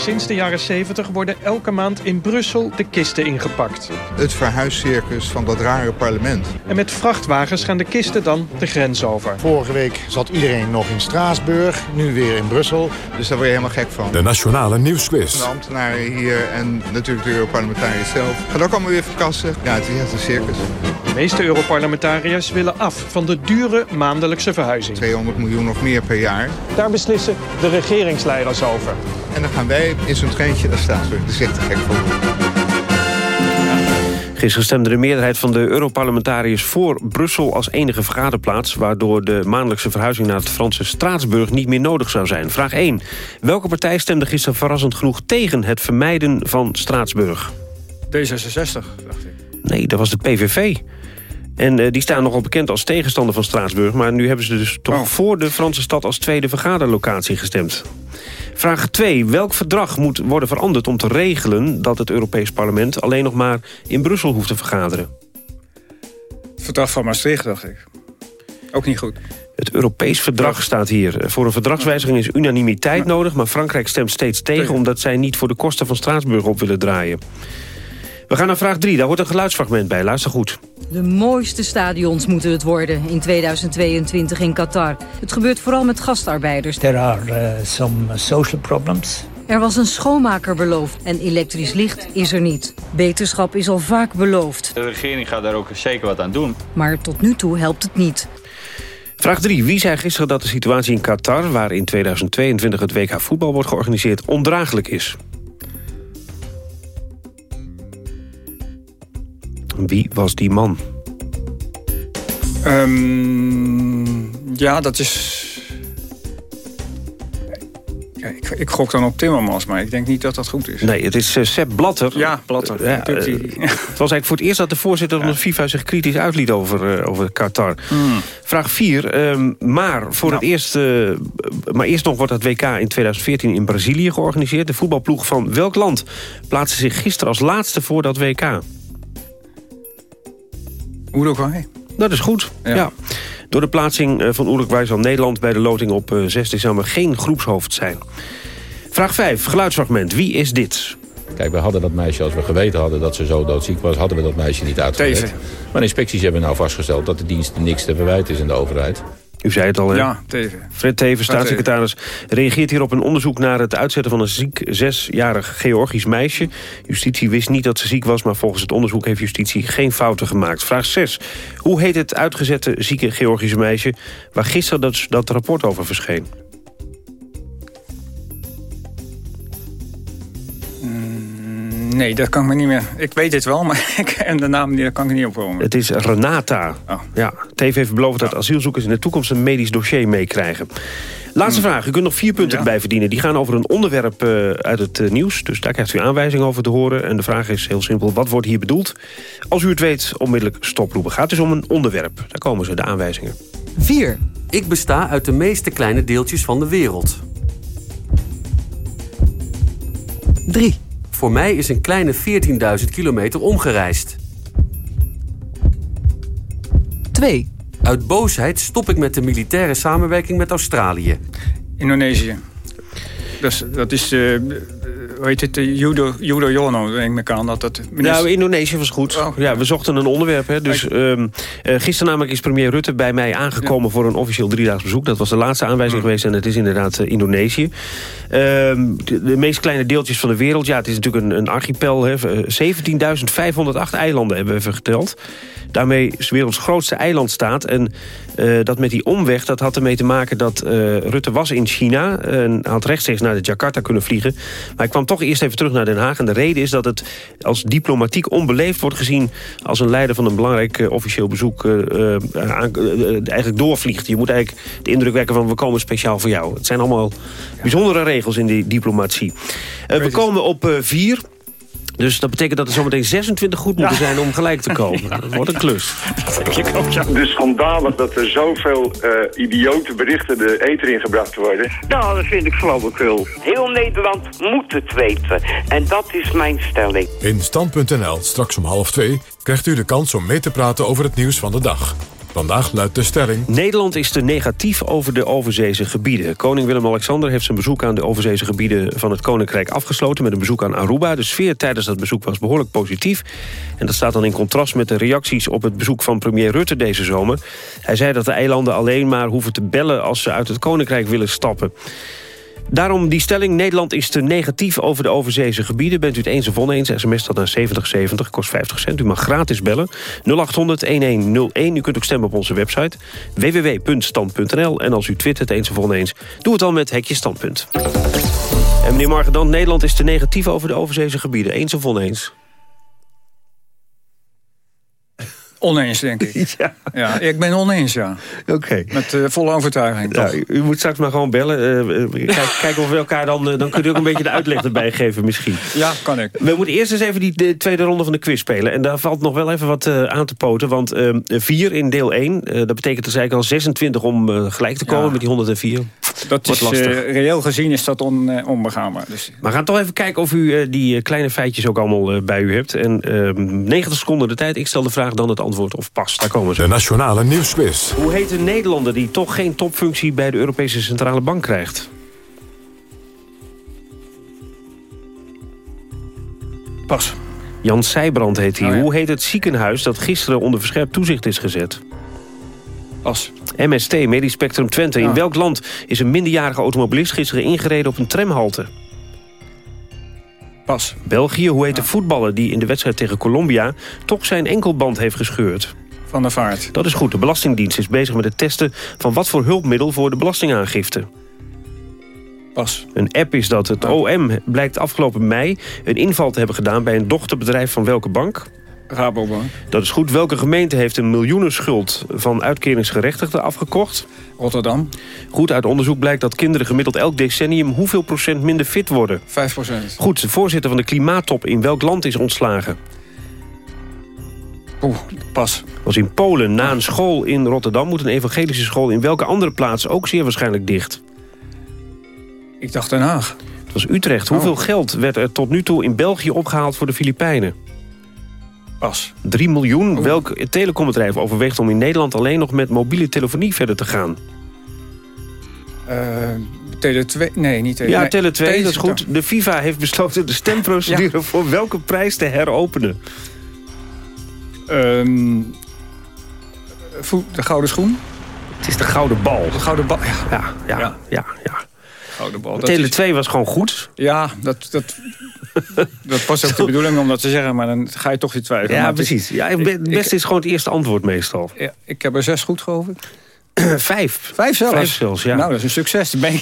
Sinds de jaren 70 worden elke maand in Brussel de kisten ingepakt. Het verhuiscircus van dat rare parlement. En met vrachtwagens gaan de kisten dan de grens over. Vorige week zat iedereen nog in Straatsburg, nu weer in Brussel. Dus daar word je helemaal gek van. De Nationale Nieuwsquiz. De ambtenaren hier en natuurlijk de Europarlementariërs zelf. Gaat ook allemaal weer verkassen. Ja, het is echt een circus. De meeste Europarlementariërs willen af van de dure maandelijkse verhuizing. 200 miljoen of meer per jaar. Daar beslissen de regeringsleiders over. En dan gaan wij in zo'n treintje naar Straatsburg. Dat is echt te gek voor Gisteren stemde de meerderheid van de Europarlementariërs voor Brussel als enige vergaderplaats... waardoor de maandelijkse verhuizing naar het Franse Straatsburg niet meer nodig zou zijn. Vraag 1. Welke partij stemde gisteren verrassend genoeg tegen het vermijden van Straatsburg? D66, dacht ik. Nee, dat was de PVV. En uh, die staan nogal bekend als tegenstander van Straatsburg... maar nu hebben ze dus toch Oh. voor de Franse stad als tweede vergaderlocatie gestemd. Vraag 2. Welk verdrag moet worden veranderd om te regelen... dat het Europees Parlement alleen nog maar in Brussel hoeft te vergaderen? Het verdrag van Maastricht, dacht ik. Ook niet goed. Het Europees verdrag staat hier. Voor een verdragswijziging is unanimiteit nodig... maar Frankrijk stemt steeds tegen... omdat zij niet voor de kosten van Straatsburg op willen draaien. We gaan naar vraag 3. Daar hoort een geluidsfragment bij. Luister goed. De mooiste stadions moeten het worden in 2022 in Qatar. Het gebeurt vooral met gastarbeiders. There are uh, some social problems. Er was een schoonmaker beloofd en elektrisch licht is er niet. Beterschap is al vaak beloofd, De regering gaat daar ook zeker wat aan doen. maar tot nu toe helpt het niet. Vraag 3. Wie zei gisteren dat de situatie in Qatar... waar in 2022 het WK voetbal wordt georganiseerd... ondraaglijk is? Wie was die man? Ehm, ja, dat is... Ja, ik, ik gok dan op Timmermans, maar ik denk niet dat dat goed is. Nee, het is uh, Sepp Blatter. Ja, Blatter. Ja, uh, die- het was eigenlijk voor het eerst dat de voorzitter van de FIFA zich kritisch uitliet over, over Qatar. Hmm. Vraag 4. Um, maar, voor Nou. het eerst, maar eerst nog wordt het WK in 2014 in Brazilië georganiseerd. De voetbalploeg van welk land plaatste zich gisteren als laatste voor dat WK? Uruguay. Dat is goed, ja. ja. Door de plaatsing eh, van Uruguay zal Nederland bij de loting op uh, 6 december geen groepshoofd zijn. Vraag 5, geluidsfragment. Wie is dit? Kijk, we hadden dat meisje, als we geweten hadden dat ze zo doodziek was... hadden we dat meisje niet uitgezet. Maar inspecties hebben nou vastgesteld dat de dienst niks te verwijten is in de overheid. U zei het al? Ja, Teven. Fred Teven, staatssecretaris, reageert hier op een onderzoek... naar het uitzetten van een ziek zesjarig Georgisch meisje. Justitie wist niet dat ze ziek was... maar volgens het onderzoek heeft justitie geen fouten gemaakt. Vraag 6. Hoe heet het uitgezette zieke Georgische meisje... waar gisteren dat, dat rapport over verscheen? Nee, dat kan ik me niet meer... Ik weet het wel, maar ik, en de naam daar kan ik niet opkomen. Het is Renata. Oh. Ja, TV heeft beloofd dat asielzoekers in de toekomst... een medisch dossier meekrijgen. Laatste Hmm. vraag. U kunt nog vier punten ja. erbij verdienen. Die gaan over een onderwerp uh, uit het uh, nieuws. Dus daar krijgt u aanwijzingen over te horen. En de vraag is heel simpel. Wat wordt hier bedoeld? Als u het weet, onmiddellijk stoproepen. Gaat dus om een onderwerp. Daar komen ze, de aanwijzingen. 4. Ik besta uit de meeste kleine deeltjes van de wereld. 3. Voor mij is een kleine 14.000 kilometer omgereisd. 2. Uit boosheid stop ik met de militaire samenwerking met Australië. Indonesië. Dus, dat is, uh, heet het, judo, judo Jono, denk ik aan. Dat dat minister... Nou, Indonesië was goed. Oh. Ja, we zochten een onderwerp. Hè. Dus, um, uh, gisteren namelijk is premier Rutte bij mij aangekomen... Ja. voor een officieel driedaags bezoek. Dat was de laatste aanwijzing ja. geweest en het is inderdaad uh, Indonesië. Um, de, de, meest kleine deeltjes van de wereld. Ja, het is natuurlijk een, een archipel. 17.508 eilanden hebben we even geteld daarmee is werelds grootste eilandstaat. En uh, dat met die omweg, dat had ermee te maken dat uh, Rutte was in China... en had rechtstreeks naar de Jakarta kunnen vliegen. Maar hij kwam toch eerst even terug naar Den Haag. En de reden is dat het als diplomatiek onbeleefd wordt gezien... als een leider van een belangrijk uh, officieel bezoek aan, eigenlijk doorvliegt. Je moet eigenlijk de indruk wekken van we komen speciaal voor jou. Het zijn allemaal bijzondere regels in die diplomatie. we komen op vier... Dus dat betekent dat er zometeen 26 goed moeten ja. zijn om gelijk te komen. Dat wordt een klus. Dus schandalig dat er zoveel uh, idiote berichten de eter ingebracht worden. Nou, dat vind ik flauwekul. Heel Nederland moet het weten. En dat is mijn stelling. In Stand.nl, straks om half twee, krijgt u de kans om mee te praten over het nieuws van de dag. Vandaag luidt de stelling... Nederland is te negatief over de overzeese gebieden. Koning Willem-Alexander heeft zijn bezoek aan de overzeese gebieden van het Koninkrijk afgesloten... met een bezoek aan Aruba. De sfeer tijdens dat bezoek was behoorlijk positief. En dat staat dan in contrast met de reacties op het bezoek van premier Rutte deze zomer. Hij zei dat de eilanden alleen maar hoeven te bellen als ze uit het Koninkrijk willen stappen. Daarom die stelling, Nederland is te negatief over de overzeese gebieden. Bent u het eens of oneens, sms dat naar 7070, kost 50 cent. U mag gratis bellen, 0800-1101. U kunt ook stemmen op onze website, www.stand.nl. En als u twittert eens of oneens, doe het dan met Hekje Standpunt. En meneer Margedant, Nederland is te negatief over de overzeese gebieden. Eens of oneens? Oneens, denk ik. ja. ja, ik ben oneens, ja. Oké. Met uh, volle overtuiging, ja, u, u, moet straks maar gewoon bellen. Uh, kijk, kijken of we elkaar dan... Uh, dan kunt u ook een beetje de uitleg erbij geven misschien. Ja, kan ik. We moeten eerst eens even die de tweede ronde van de quiz spelen. En daar valt nog wel even wat aan te poten. Want vier in deel 1, dat betekent dus eigenlijk al 26 om gelijk te komen ja. met die 104. Dat is, reëel gezien is dat on, onbegaanbaar. Dus. Maar we gaan toch even kijken of u die kleine feitjes ook allemaal bij u hebt. En 90 seconden de tijd. Ik stel de vraag dan het antwoord of pas. Daar komen ze. De Nationale Nieuwsquiz. Hoe heet een Nederlander die toch geen topfunctie bij de Europese Centrale Bank krijgt? Pas. Jan Seijbrand heet hij. Oh, ja. Hoe heet het ziekenhuis dat gisteren onder verscherpt toezicht is gezet? Pas. MST, Medisch Spectrum Twente. Ja. In welk land is een minderjarige automobilist gisteren ingereden op een tramhalte? Pas. België, hoe heet de voetballer die in de wedstrijd tegen Colombia... toch zijn enkelband heeft gescheurd? Van der Vaart. Dat is goed. De Belastingdienst is bezig met het testen... van wat voor hulpmiddel voor de belastingaangifte. Pas. Een app is dat. Het OM blijkt afgelopen mei een inval te hebben gedaan... bij een dochterbedrijf van welke bank? Rabobank. Dat is goed. Welke gemeente heeft een miljoenenschuld van uitkeringsgerechtigden afgekocht? Rotterdam. Goed, uit onderzoek blijkt dat kinderen gemiddeld elk decennium... hoeveel procent minder fit worden? Vijf procent. Goed, de voorzitter van de klimaattop in welk land is ontslagen? Oeh, pas. was in Polen. Na een school in Rotterdam moet een evangelische school... in welke andere plaats ook zeer waarschijnlijk dicht? Ik dacht Den Haag. Dat was Utrecht. Hoeveel oh. geld werd er tot nu toe in België opgehaald voor de Filipijnen? Pas. 3 miljoen. Welk telecombedrijf overweegt om in Nederland alleen nog met mobiele telefonie verder te gaan? Uh, Tele 2? Nee, niet Tele Ja. Tele 2, dat is goed. De FIFA heeft besloten de stemprocedure ja. voor welke prijs te heropenen? Um, de gouden schoen? Het is de gouden bal. De gouden bal, ja. Ja, ja, ja. ja, ja. Gouden bal. Tele 2 is... was gewoon goed. Ja, dat, dat, dat was ook de bedoeling om dat te zeggen, maar dan ga je toch weer twijfelen. Ja, precies. Ja, het beste is gewoon het eerste antwoord meestal. Ja, ik heb er zes goed, geloof ik. Vijf. Vijf zelfs? Vijf zelfs, ja. Nou, dat is een succes. Ben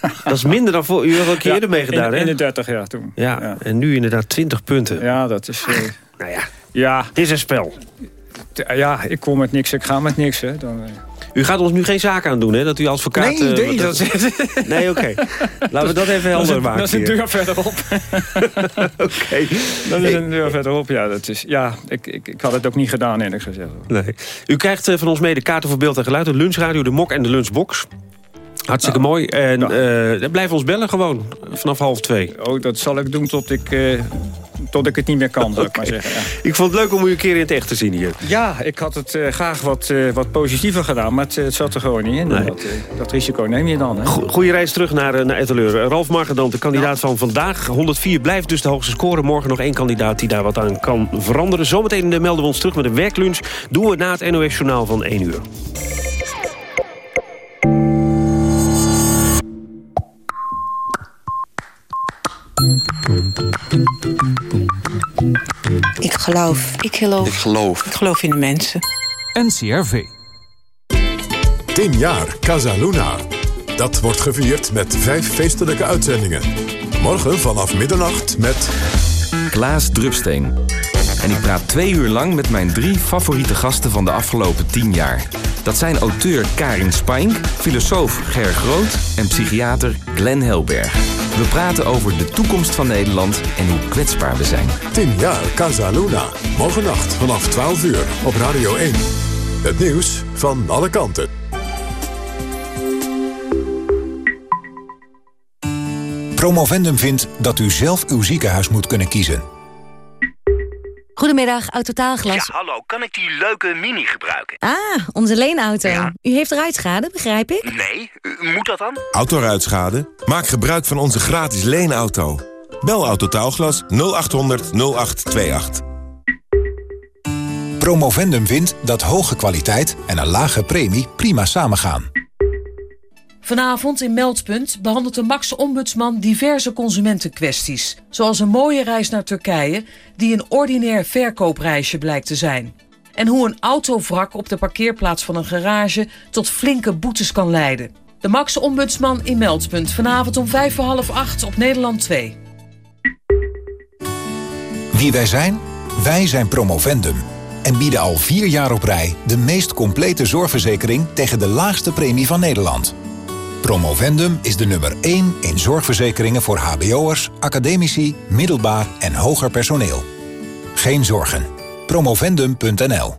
Dat is minder dan voor u al een keer eerder ja, meegedaan, in, hè? In de 30 jaar toen. Ja, ja, en nu inderdaad 20 punten. Ja, dat is... Uh... nou ja, ja, het is een spel. Ja, ik kom met niks, ik ga met niks. Hè. Dan, uh... U gaat ons nu geen zaak aan doen, hè? Dat u als advocaat... Nee, uh, nee, dat... nee oké. Okay. Laten we dat even helder dat maken. Dat is een deur verderop. oké. Okay. Dat is een deur verderop, ja. Dat is, ja ik, ik, ik had het ook niet gedaan, eerlijk gezegd. Nee. U krijgt uh, van ons mee de kaarten voor beeld en geluid... de lunchradio, de mok en de lunchbox. Hartstikke nou, mooi. En nou. uh, blijf ons bellen gewoon, vanaf half twee. Oh, dat zal ik doen tot ik... Uh, tot ik het niet meer kan, zou okay. ik maar zeggen. Ja. Ik vond het leuk om u een keer in het echt te zien hier. Ja, ik had het uh, graag wat, wat positiever gedaan, maar het, het, zat er gewoon niet in. Nee. Dat, dat, risico neem je dan. Hè? Goeie reis terug naar, naar Etteleur. Ralf Margedant, de kandidaat van vandaag. 104 blijft dus de hoogste score. Morgen nog één kandidaat die daar wat aan kan veranderen. Zometeen melden we ons terug met een werklunch. Doen we na het NOS Journaal van 1 uur. Ik geloof. Ik geloof. Ik geloof. Ik geloof in de mensen. NCRV. 10 jaar Casa Luna. Dat wordt gevierd met vijf feestelijke uitzendingen. Morgen vanaf middernacht met... Klaas Drupsteen. En ik praat twee uur lang met mijn drie favoriete gasten van de afgelopen 10 jaar. Dat zijn auteur Karin Spink, filosoof Ger Groot en psychiater Glenn Helberg. We praten over de toekomst van Nederland en hoe kwetsbaar we zijn. 10 jaar Casa Luna. Morgennacht vanaf 12 uur op Radio 1. Het nieuws van alle kanten. Promovendum vindt dat u zelf uw ziekenhuis moet kunnen kiezen. Goedemiddag, Autotaalglas. Ja, hallo. Kan ik die leuke Mini gebruiken? Ah, onze leenauto. U heeft ruitschade, begrijp ik? Nee, moet dat dan? Autoruitschade? Maak gebruik van onze gratis leenauto. Bel Autotaalglas 0800 0828. Promovendum vindt dat hoge kwaliteit en een lage premie prima samengaan. Vanavond in Meldpunt behandelt de Max-ombudsman diverse consumentenkwesties. Zoals een mooie reis naar Turkije, die een ordinair verkoopreisje blijkt te zijn. En hoe een autovrak op de parkeerplaats van een garage tot flinke boetes kan leiden. De Max-ombudsman in Meldpunt, vanavond om vijf voor half acht op Nederland 2. Wie wij zijn? Wij zijn Promovendum. En bieden al vier jaar op rij de meest complete zorgverzekering tegen de laagste premie van Nederland. Promovendum is de nummer 1 in zorgverzekeringen voor hbo'ers, academici, middelbaar en hoger personeel. Geen zorgen. Promovendum.nl